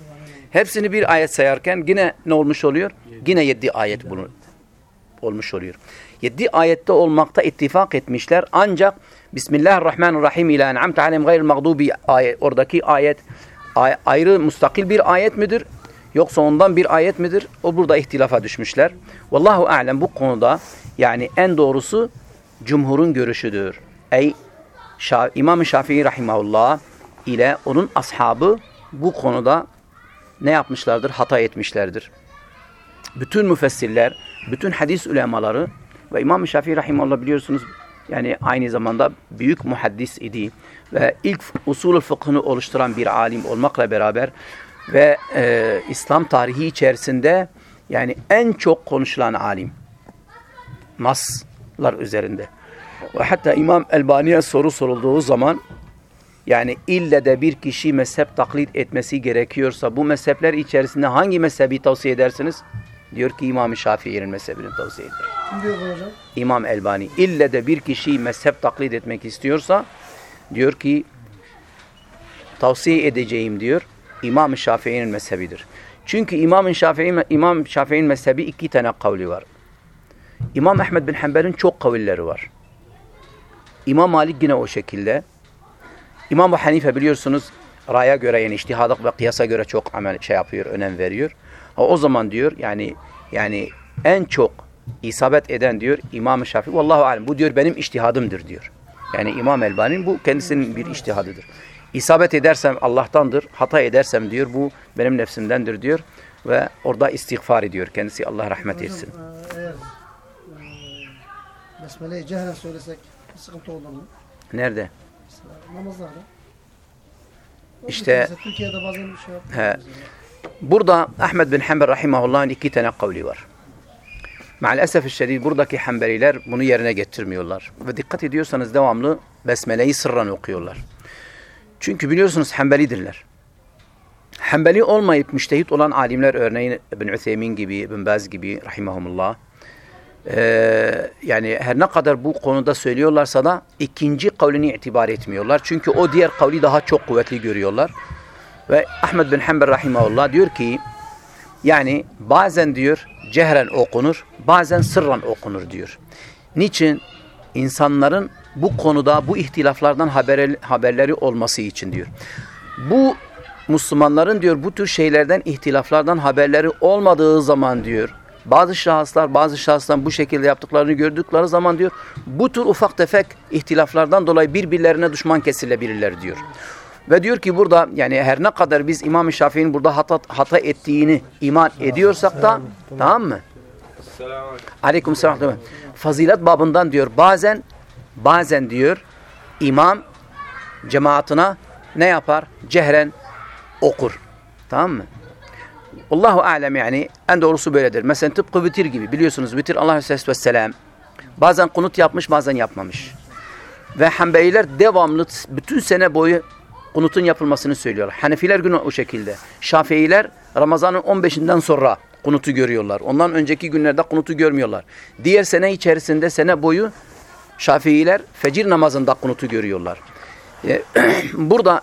Hepsini bir ayet sayarken yine ne olmuş oluyor? Yine yedi ayet bunu olmuş oluyor. Yedi ayette olmakta ittifak etmişler. Ancak Bismillahirrahmanirrahim ile en'amte aleyhim gayril mağdubi oradaki ayet ayrı mustakil bir ayet midir? Yoksa ondan bir ayet midir? O burada ihtilafa düşmüşler. Vallahu alem bu konuda yani en doğrusu cumhurun görüşüdür. Ey Şa İmam-ı Şafii rahimahullah ile onun ashabı bu konuda ne yapmışlardır? Hata etmişlerdir. Bütün müfessirler, bütün hadis ulemaları ve İmam-ı Şafii rahimahullah biliyorsunuz yani aynı zamanda büyük muhaddis idi ve ilk usulü fıkhını oluşturan bir alim olmakla beraber ve e, İslam tarihi içerisinde yani en çok konuşulan alim. Naslar üzerinde. Ve hatta İmam Elbani'ye soru sorulduğu zaman yani ille de bir kişi mezhep taklit etmesi gerekiyorsa bu mezhepler içerisinde hangi mezhebi tavsiye edersiniz? Diyor ki İmam-ı Şafii'nin mezhebini tavsiye eder. Diyor hocam? İmam Elbani. İlle de bir kişi mezhep taklit etmek istiyorsa diyor ki tavsiye edeceğim diyor. İmam-ı Şafii'nin mezhebidir. Çünkü İmam-ı Şafii'nin İmam Şafii'nin mezhebi iki tane kavli var. İmam Ahmed bin Hanbel'in çok kavilleri var. İmam Malik yine o şekilde. İmam Hanife biliyorsunuz raya göre yani iştihadık ve kıyasa göre çok amel şey yapıyor, önem veriyor. Ha, o zaman diyor yani yani en çok isabet eden diyor İmam-ı Şafii. Vallahu alem. Bu diyor benim iştihadımdır diyor. Yani İmam Elbani'nin bu kendisinin bir iştihadıdır. İsabet edersem Allah'tandır, hata edersem diyor bu benim nefsimdendir diyor ve orada istiğfar ediyor kendisi Allah rahmet Hocam, etsin. e, eğer e, Besmele'yi cehre söylesek sıkıntı olur mu? Nerede? Mesela namazlarda. İşte- Mesela Türkiye'de bazen bir şey. He. mesela. Burada Ahmed bin Hanbel rahimahullah'ın iki tane kavli var. Maalesef şiddet buradaki Hanbeliler bunu yerine getirmiyorlar. Ve dikkat ediyorsanız devamlı Besmele'yi sırran okuyorlar. Çünkü biliyorsunuz Hanbelidirler. Hanbeli olmayıp müştehit olan alimler örneğin İbn Ütheymin gibi, İbn Baz gibi rahimahumullah ee, yani her ne kadar bu konuda söylüyorlarsa da ikinci kavlini itibar etmiyorlar. Çünkü o diğer kavli daha çok kuvvetli görüyorlar. Ve Ahmed bin Hanbel rahimahullah diyor ki yani bazen diyor cehren okunur, bazen sırran okunur diyor. Niçin? İnsanların bu konuda bu ihtilaflardan haber, haberleri olması için diyor. Bu Müslümanların diyor bu tür şeylerden ihtilaflardan haberleri olmadığı zaman diyor bazı şahıslar bazı şahıstan bu şekilde yaptıklarını gördükleri zaman diyor bu tür ufak tefek ihtilaflardan dolayı birbirlerine düşman kesilebilirler diyor. Ve diyor ki burada yani her ne kadar biz İmam-ı Şafii'nin burada hata, hata ettiğini iman ediyorsak da tamam mı? Aleyküm selam. Fazilet babından diyor bazen bazen diyor imam cemaatine ne yapar? Cehren okur. Tamam mı? Allahu alem yani en doğrusu böyledir. Mesela tıpkı vitir gibi biliyorsunuz vitir Allah Aleyhisselatü Vesselam bazen kunut yapmış bazen yapmamış. Ve Hanbeliler devamlı bütün sene boyu kunutun yapılmasını söylüyorlar. Hanefiler günü o şekilde. Şafiiler Ramazan'ın 15'inden sonra kunutu görüyorlar. Ondan önceki günlerde kunutu görmüyorlar. Diğer sene içerisinde sene boyu Şafiiler fecir namazında kunutu görüyorlar. E, Burada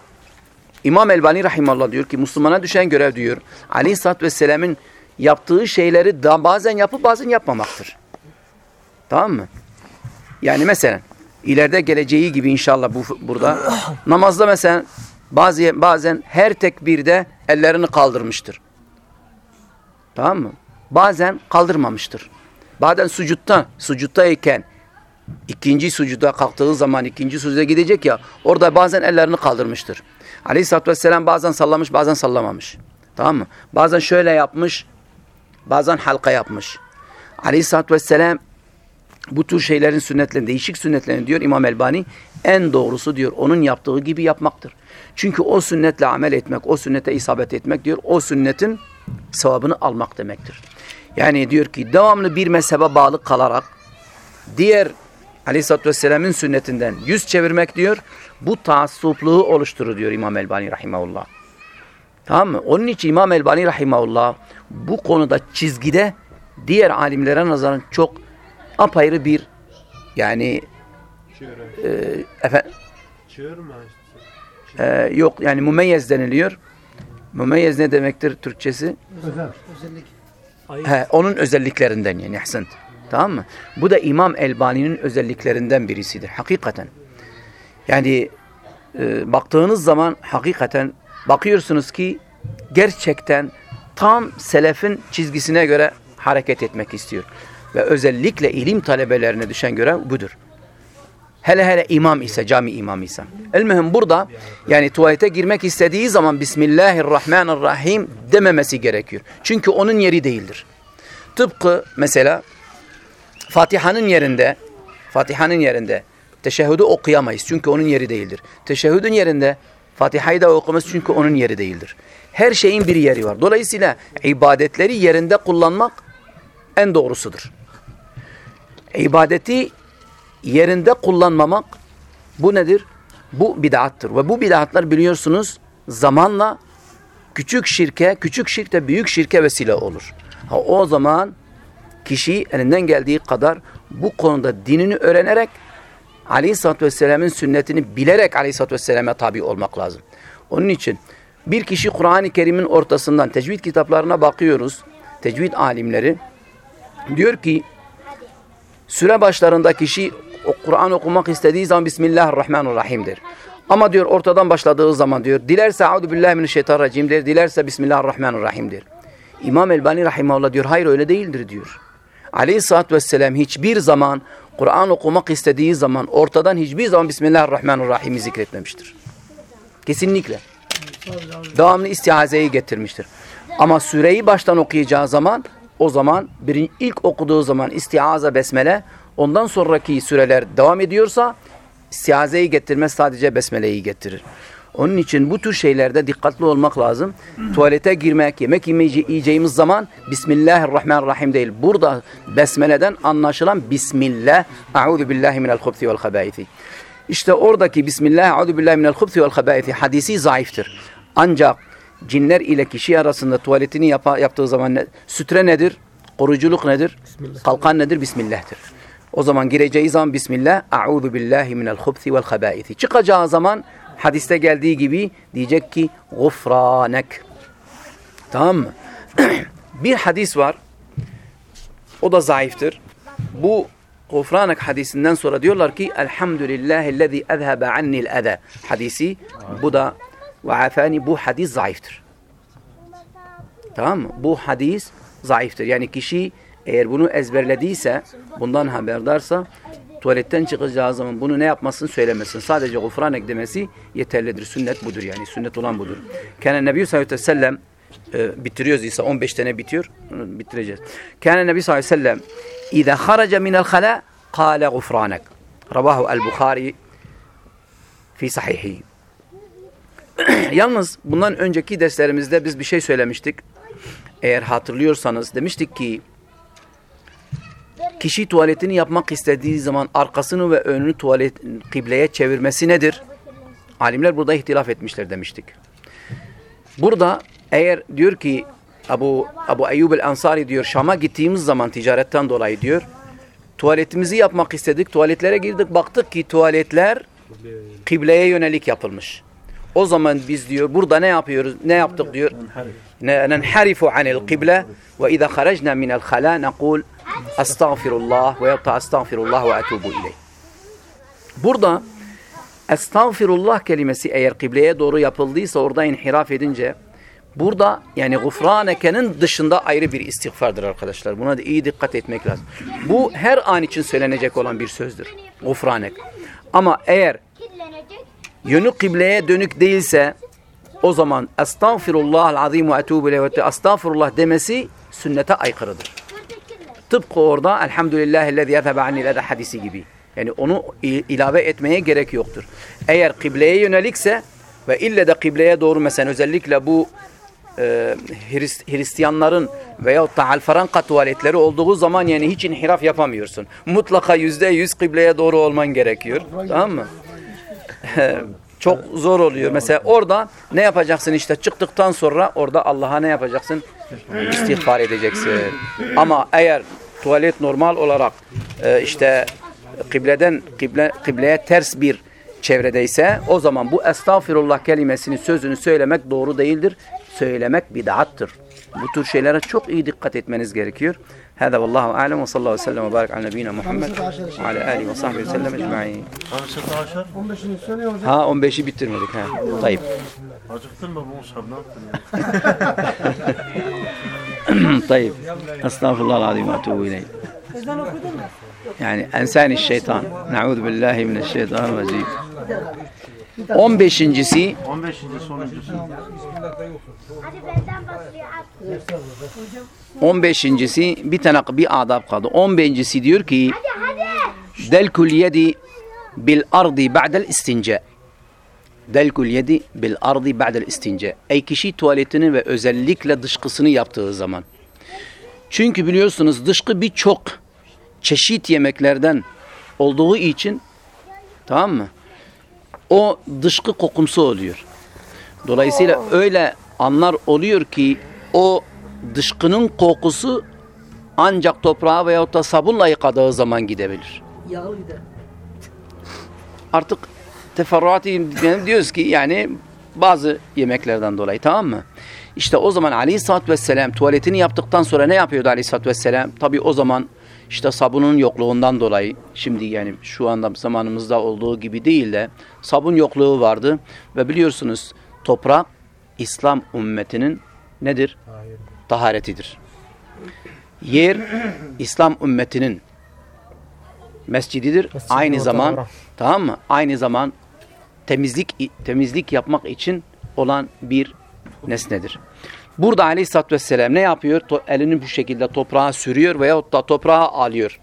İmam Elbani Rahimallah diyor ki Müslümana düşen görev diyor. Aleyhisselatü Vesselam'ın yaptığı şeyleri da bazen yapıp bazen yapmamaktır. Tamam mı? Yani mesela ileride geleceği gibi inşallah bu burada namazda mesela bazı bazen her tekbirde ellerini kaldırmıştır. Tamam mı? Bazen kaldırmamıştır. Bazen sucutta, sucuttayken ikinci sucuda kalktığı zaman ikinci sucuda gidecek ya orada bazen ellerini kaldırmıştır. Aleyhisselatü Vesselam bazen sallamış bazen sallamamış. Tamam mı? Bazen şöyle yapmış bazen halka yapmış. Aleyhisselatü Vesselam bu tür şeylerin sünnetlerini, değişik sünnetlerini diyor İmam Elbani en doğrusu diyor onun yaptığı gibi yapmaktır. Çünkü o sünnetle amel etmek, o sünnete isabet etmek diyor o sünnetin sevabını almak demektir. Yani diyor ki devamlı bir mezhebe bağlı kalarak diğer Aleyhisselatü Vesselam'ın sünnetinden yüz çevirmek diyor bu taassupluğu oluşturur diyor İmam Elbani Rahimahullah. Tamam mı? Onun için İmam Elbani Rahimahullah bu konuda çizgide diğer alimlere nazaran çok apayrı bir yani e, efendim, e, yok yani mümeyyez deniliyor. Mümeyyez ne demektir Türkçesi? Özel. Özellik. He, onun özelliklerinden yani ahsent. Tamam mı? Bu da İmam Elbani'nin özelliklerinden birisidir. Hakikaten. Yani e, baktığınız zaman hakikaten bakıyorsunuz ki gerçekten tam selefin çizgisine göre hareket etmek istiyor. Ve özellikle ilim talebelerine düşen görev budur. Hele hele imam ise, cami imam ise. El burada yani tuvalete girmek istediği zaman Bismillahirrahmanirrahim dememesi gerekiyor. Çünkü onun yeri değildir. Tıpkı mesela Fatiha'nın yerinde Fatiha'nın yerinde teşehhüdü okuyamayız. Çünkü onun yeri değildir. Teşehhüdün yerinde Fatiha'yı da okumayız çünkü onun yeri değildir. Her şeyin bir yeri var. Dolayısıyla ibadetleri yerinde kullanmak en doğrusudur. İbadeti yerinde kullanmamak bu nedir? Bu bid'attır. Ve bu bid'atlar biliyorsunuz zamanla küçük şirke, küçük şirk de büyük şirke vesile olur. Ha, o zaman kişi elinden geldiği kadar bu konuda dinini öğrenerek Aleyhisselatü Vesselam'ın sünnetini bilerek Aleyhisselatü Vesselam'a tabi olmak lazım. Onun için bir kişi Kur'an-ı Kerim'in ortasından tecvid kitaplarına bakıyoruz. Tecvid alimleri diyor ki süre başlarında kişi Kur'an okumak istediği zaman Bismillahirrahmanirrahim der. Ama diyor ortadan başladığı zaman diyor dilerse Audu billahi mineşşeytanirracim der. Dilerse Bismillahirrahmanirrahim der. İmam Elbani Rahimahullah diyor hayır öyle değildir diyor. Aleyhisselatü Vesselam hiçbir zaman Kur'an okumak istediği zaman ortadan hiçbir zaman Bismillahirrahmanirrahim'i zikretmemiştir. Kesinlikle. Devamlı istiazeyi getirmiştir. Ama süreyi baştan okuyacağı zaman o zaman birinci, ilk okuduğu zaman istiaza besmele ondan sonraki süreler devam ediyorsa istiazeyi getirmez sadece besmeleyi getirir. Onun için bu tür şeylerde dikkatli olmak lazım. Tuvalete girmek, yemek yiyeceğimiz zaman Bismillahirrahmanirrahim değil. Burada besmeleden anlaşılan Bismillah. A'udhu billahi minel hubthi vel habaithi. İşte oradaki Bismillah, A'udhu billahi minel hubthi vel habaithi hadisi zayıftır. Ancak cinler ile kişi arasında tuvaletini yap yaptığı zaman ne, sütre nedir? Koruculuk nedir? Bismillah. Kalkan nedir? Bismillah'tır. O zaman gireceği zaman Bismillah, A'udhu billahi minel hubthi vel habaithi. Çıkacağı zaman hadiste geldiği gibi diyecek ki gufranek. Tamam mı? bir hadis var. O da zayıftır. Bu gufranek hadisinden sonra diyorlar ki Elhamdülillahillezî ezhebe annil eze hadisi. Bu da ve afani bu hadis zayıftır. Tamam mı? Bu hadis zayıftır. Yani kişi eğer bunu ezberlediyse, bundan haberdarsa tuvaletten çıkacağı zaman bunu ne yapmasın söylemesin. Sadece gufranek demesi yeterlidir. Sünnet budur yani. Sünnet olan budur. Kâne Nebi sallallahu aleyhi ve sellem e, bitiriyoruz ise 15 tane bitiyor. Bitireceğiz. Kâne Nebi sallallahu aleyhi ve sellem İzâ haraca minel halâ kâle gufranek. Ravahu el-Bukhari fi sahihi. Yalnız bundan önceki derslerimizde biz bir şey söylemiştik. Eğer hatırlıyorsanız demiştik ki kişi tuvaletini yapmak istediği zaman arkasını ve önünü tuvalet kıbleye çevirmesi nedir? Alimler burada ihtilaf etmişler demiştik. Burada eğer diyor ki Abu Abu Eyyub el-Ansari diyor Şam'a gittiğimiz zaman ticaretten dolayı diyor tuvaletimizi yapmak istedik. Tuvaletlere girdik baktık ki tuvaletler kıbleye yönelik yapılmış. O zaman biz diyor burada ne yapıyoruz? Ne yaptık diyor? Nenharifu anil kıble ve iza harajna minel hala nekul estağfirullah ve yatta estağfirullah ve etubu ileyh. Burada estağfirullah kelimesi eğer kıbleye doğru yapıldıysa orada inhiraf edince burada yani gufraneke'nin dışında ayrı bir istiğfardır arkadaşlar. Buna da iyi dikkat etmek lazım. Bu her an için söylenecek olan bir sözdür. Gufranek. Ama eğer yönü kıbleye dönük değilse o zaman estağfirullah azim ve etubu ileyh ve estağfirullah demesi sünnete aykırıdır. Tıpkı orada elhamdülillahillezî yezhebe annil eda hadisi gibi. Yani onu ilave etmeye gerek yoktur. Eğer kıbleye yönelikse ve ille de kıbleye doğru mesela özellikle bu e, Hrist- Hristiyanların veyahut da alfaranka tuvaletleri olduğu zaman yani hiç inhiraf yapamıyorsun. Mutlaka yüzde yüz kıbleye doğru olman gerekiyor. Tamam mı? Çok zor oluyor. Mesela orada ne yapacaksın işte çıktıktan sonra orada Allah'a ne yapacaksın? İstiğfar edeceksin. Ama eğer tuvalet normal olarak e, işte kıbleden kıble, kıbleye ters bir çevredeyse o zaman bu estağfirullah kelimesini sözünü söylemek doğru değildir. Söylemek bid'attır. Bu tür şeylere çok iyi dikkat etmeniz gerekiyor. هذا والله أعلم وصلى الله وسلم وبارك على نبينا محمد وعلى آله وصحبه وسلم أجمعين. ها أم بيشي بيتر ها. طيب. طيب. أستغفر الله العظيم وأتوب إليه. يعني أنساني الشيطان. نعوذ بالله من الشيطان الرجيم. 15.si 15. sonuncusu. Hadi benden başlıyor. at. 15.si bir tane bir adab kaldı. 15.si diyor ki delkul yedi bil ardi ba'del istinca. Delkul yedi bil ardi ba'del istinca. Ey kişi tuvaletini ve özellikle dışkısını yaptığı zaman. Çünkü biliyorsunuz dışkı birçok çeşit yemeklerden olduğu için tamam mı? O dışkı kokumsu oluyor. Dolayısıyla öyle anlar oluyor ki o dışkının kokusu ancak toprağa veyahut da sabunla yıkadığı zaman gidebilir. Yağlı. Artık teferruatı diyoruz ki yani bazı yemeklerden dolayı tamam mı? İşte o zaman aleyhissalatü vesselam tuvaletini yaptıktan sonra ne yapıyordu aleyhissalatü vesselam? Tabi o zaman işte sabunun yokluğundan dolayı şimdi yani şu anda zamanımızda olduğu gibi değil de sabun yokluğu vardı ve biliyorsunuz toprak İslam ümmetinin nedir? Taharetidir. Yer İslam ümmetinin mescididir. Aynı zaman tamam mı? Aynı zaman temizlik temizlik yapmak için olan bir nesnedir. Burada Aleyhisselatü Vesselam ne yapıyor? To- elini bu şekilde toprağa sürüyor veyahut da toprağa alıyor.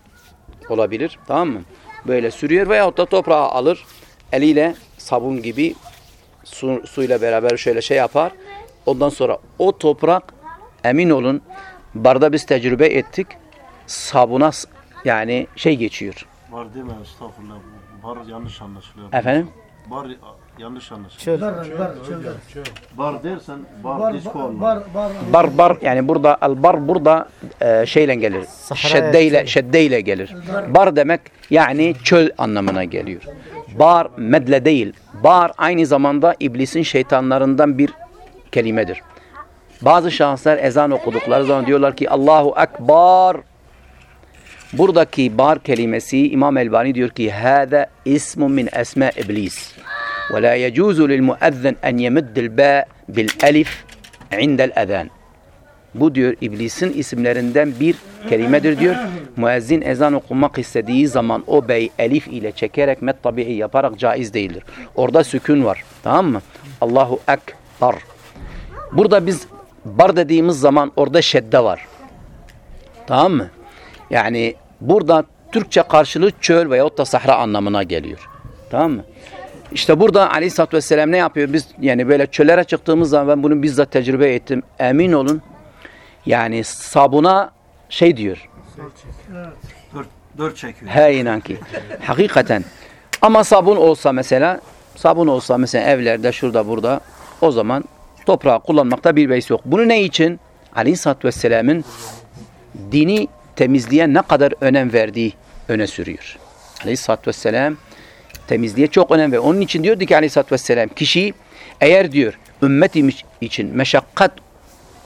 Olabilir. Tamam mı? Böyle sürüyor veyahut da toprağa alır. Eliyle sabun gibi su, suyla beraber şöyle şey yapar. Ondan sonra o toprak emin olun barda biz tecrübe ettik. Sabuna yani şey geçiyor. Var deme estağfurullah. Bu Bar yanlış anlaşılıyor. Efendim? Bar yanlış anlaşılıyor. Bar, bar, çölde. Bar dersen bar, Bar, disko bar, olmaz. bar, bar. Bar bar yani burada al bar burada e, şeyle gelir. Şeddeyle şeddeyle gelir. Bar demek yani çöl anlamına geliyor. Bar medle değil. Bar aynı zamanda iblisin şeytanlarından bir kelimedir. Bazı şahıslar ezan okudukları zaman diyorlar ki Allahu Ekber. Buradaki bar kelimesi İmam Elbani diyor ki hâze ismun min esma iblis. Lil muezzin en yemuddil ba bil elif indel ezan. Bu diyor iblisin isimlerinden bir kelimedir diyor. Müezzin ezan okumak istediği zaman o bey elif ile çekerek met tabii yaparak caiz değildir. Orada sükun var. Tamam mı? Allahu Ekber. Burada biz bar dediğimiz zaman orada şedde var. Tamam mı? Yani burada Türkçe karşılığı çöl veyahut da sahra anlamına geliyor. Tamam mı? İşte burada Aleyhisselatü Vesselam ne yapıyor? Biz yani böyle çöllere çıktığımız zaman ben bunu bizzat tecrübe ettim. Emin olun yani sabuna şey diyor. Dört, dört çekiyor. He inan ki. Hakikaten. Ama sabun olsa mesela sabun olsa mesela evlerde şurada burada o zaman toprağı kullanmakta bir beis yok. Bunu ne için? Aleyhisselatü Vesselam'ın dini temizliğe ne kadar önem verdiği öne sürüyor. Aleyhisselatü Vesselam temizliğe çok önem veriyor. Onun için diyordu ki Aleyhisselatü Vesselam kişi eğer diyor ümmetim için meşakkat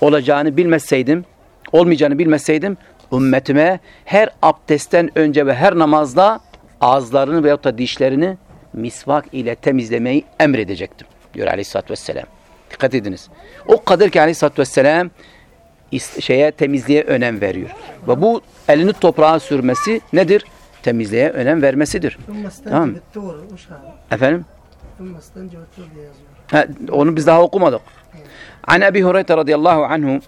olacağını bilmeseydim, olmayacağını bilmeseydim ümmetime her abdestten önce ve her namazda ağızlarını veyahut da dişlerini misvak ile temizlemeyi emredecektim diyor Aleyhisselatü Vesselam. Dikkat ediniz. O kadar ki Aleyhisselatü Vesselam şeye temizliğe önem veriyor. Ve bu elini toprağa sürmesi nedir? Temizliğe önem vermesidir. Tamam. Efendim? Ha, onu biz daha okumadık. An Ebi Hureyre radıyallahu anhu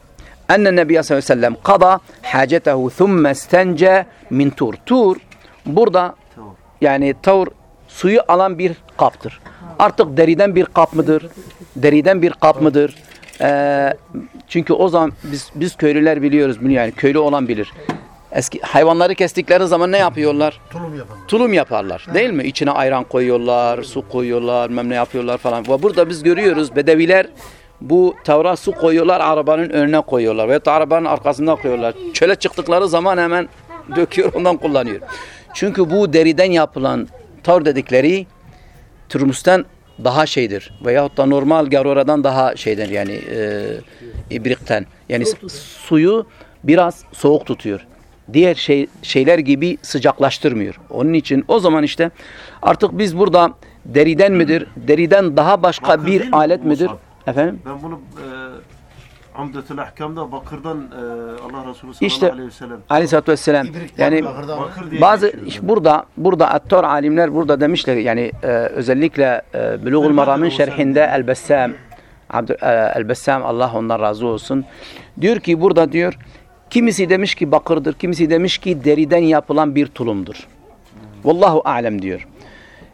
enne Nebiye sallallahu aleyhi ve sellem qada hacetehu thumme istence min tur. Tur burada yani tavur suyu alan bir kaptır. Artık deriden bir kap mıdır? Deriden bir kap mıdır? Ee, çünkü o zaman biz biz köylüler biliyoruz bunu yani köylü olan bilir. Eski hayvanları kestikleri zaman ne yapıyorlar? Tulum yapan. tulum yaparlar. Değil mi? İçine ayran koyuyorlar, su koyuyorlar, bilmem ne yapıyorlar falan. Ve burada biz görüyoruz bedeviler bu tavra su koyuyorlar, arabanın önüne koyuyorlar. Da arabanın arkasında koyuyorlar. Çöle çıktıkları zaman hemen döküyor, ondan kullanıyor. Çünkü bu deriden yapılan tavır dedikleri turmustan daha şeydir. Veyahut da normal garoradan daha şeydir yani e, ibrikten. Yani suyu biraz soğuk tutuyor. Diğer şey, şeyler gibi sıcaklaştırmıyor. Onun için o zaman işte artık biz burada deriden midir? Deriden daha başka Bakır bir mi alet midir? Musab? Efendim? Ben bunu e, Amdetül Ahkam'da bakırdan e, Allah Resulü sallallahu İşte aleyhi ve sellem Aleyhisselatü Vesselam yani bakır diye bazı geçiyor. iş burada burada attor alimler burada demişler yani e, özellikle e, Bulugul Maram'ın şerhinde El-Bessam Abdü- e, El-Bessam Allah ondan razı olsun. Diyor ki burada diyor kimisi demiş ki bakırdır, kimisi demiş ki deriden yapılan bir tulumdur. Vallahu alem diyor.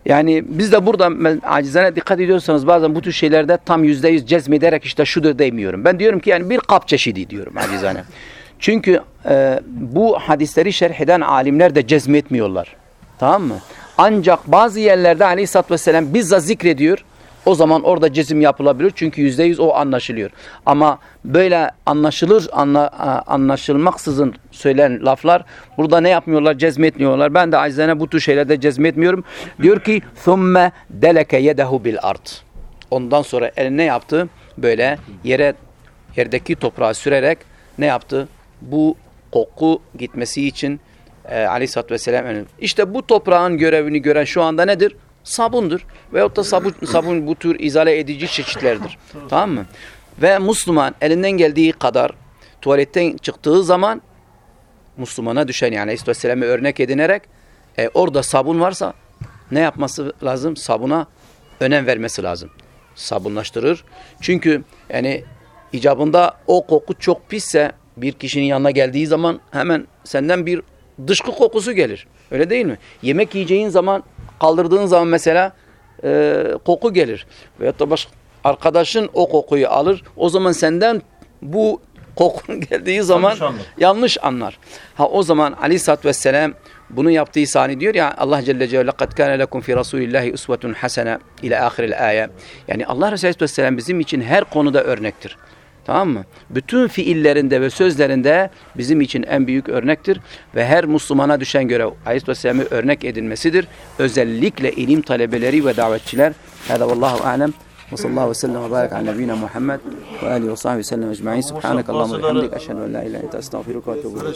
Yani biz de burada acizane dikkat ediyorsanız bazen bu tür şeylerde tam yüzde yüz cezmederek işte şudur demiyorum. Ben diyorum ki yani bir kap çeşidi diyorum acizane. Çünkü e, bu hadisleri şerh eden alimler de cezmetmiyorlar. Tamam mı? Ancak bazı yerlerde aleyhissalatü vesselam bizzat zikrediyor. O zaman orada cezim yapılabilir. Çünkü yüzde yüz o anlaşılıyor. Ama böyle anlaşılır, anla, a- anlaşılmaksızın söylenen laflar burada ne yapmıyorlar? Cezmetmiyorlar. Ben de acizane bu tür şeylerde cezmetmiyorum. Diyor ki ثُمَّ دَلَكَ يَدَهُ بِالْاَرْضِ Ondan sonra elini ne yaptı? Böyle yere yerdeki toprağı sürerek ne yaptı? Bu koku gitmesi için e, aleyhissalatü vesselam önü- İşte bu toprağın görevini gören şu anda nedir? Sabundur. Veyahut da sabun, sabun bu tür izale edici çeşitlerdir. tamam mı? Ve Müslüman elinden geldiği kadar tuvaletten çıktığı zaman Müslümana düşen yani Aleyhisselatü Vesselam'ı örnek edinerek e, orada sabun varsa ne yapması lazım? Sabuna önem vermesi lazım. Sabunlaştırır. Çünkü yani icabında o koku çok pisse bir kişinin yanına geldiği zaman hemen senden bir dışkı kokusu gelir. Öyle değil mi? Yemek yiyeceğin zaman kaldırdığın zaman mesela e, koku gelir. Veyahut da başka arkadaşın o kokuyu alır. O zaman senden bu kokun geldiği zaman Yanlış anlar. yanlış anlar. Ha o zaman Ali satt ve selam bunu yaptığı sani diyor ya Allah Celle Celaluhu kad kana lekum fi rasulillahi uswetun hasene ila ahiril ayet. Yani Allah Resulü Aleyhisselam bizim için her konuda örnektir. Tamam mı? Bütün fiillerinde ve sözlerinde bizim için en büyük örnektir ve her Müslümana düşen görev Aleyhisselam'ı örnek edilmesidir. Özellikle ilim talebeleri ve davetçiler. Hada vallahu alem. Ve sallallahu ve sellem ve barik ala Muhammed ve alihi ve sahbihi sellem ecma'in. Subhanakallahumma ve bihamdik. Eşhedü en la ilahe illa ve.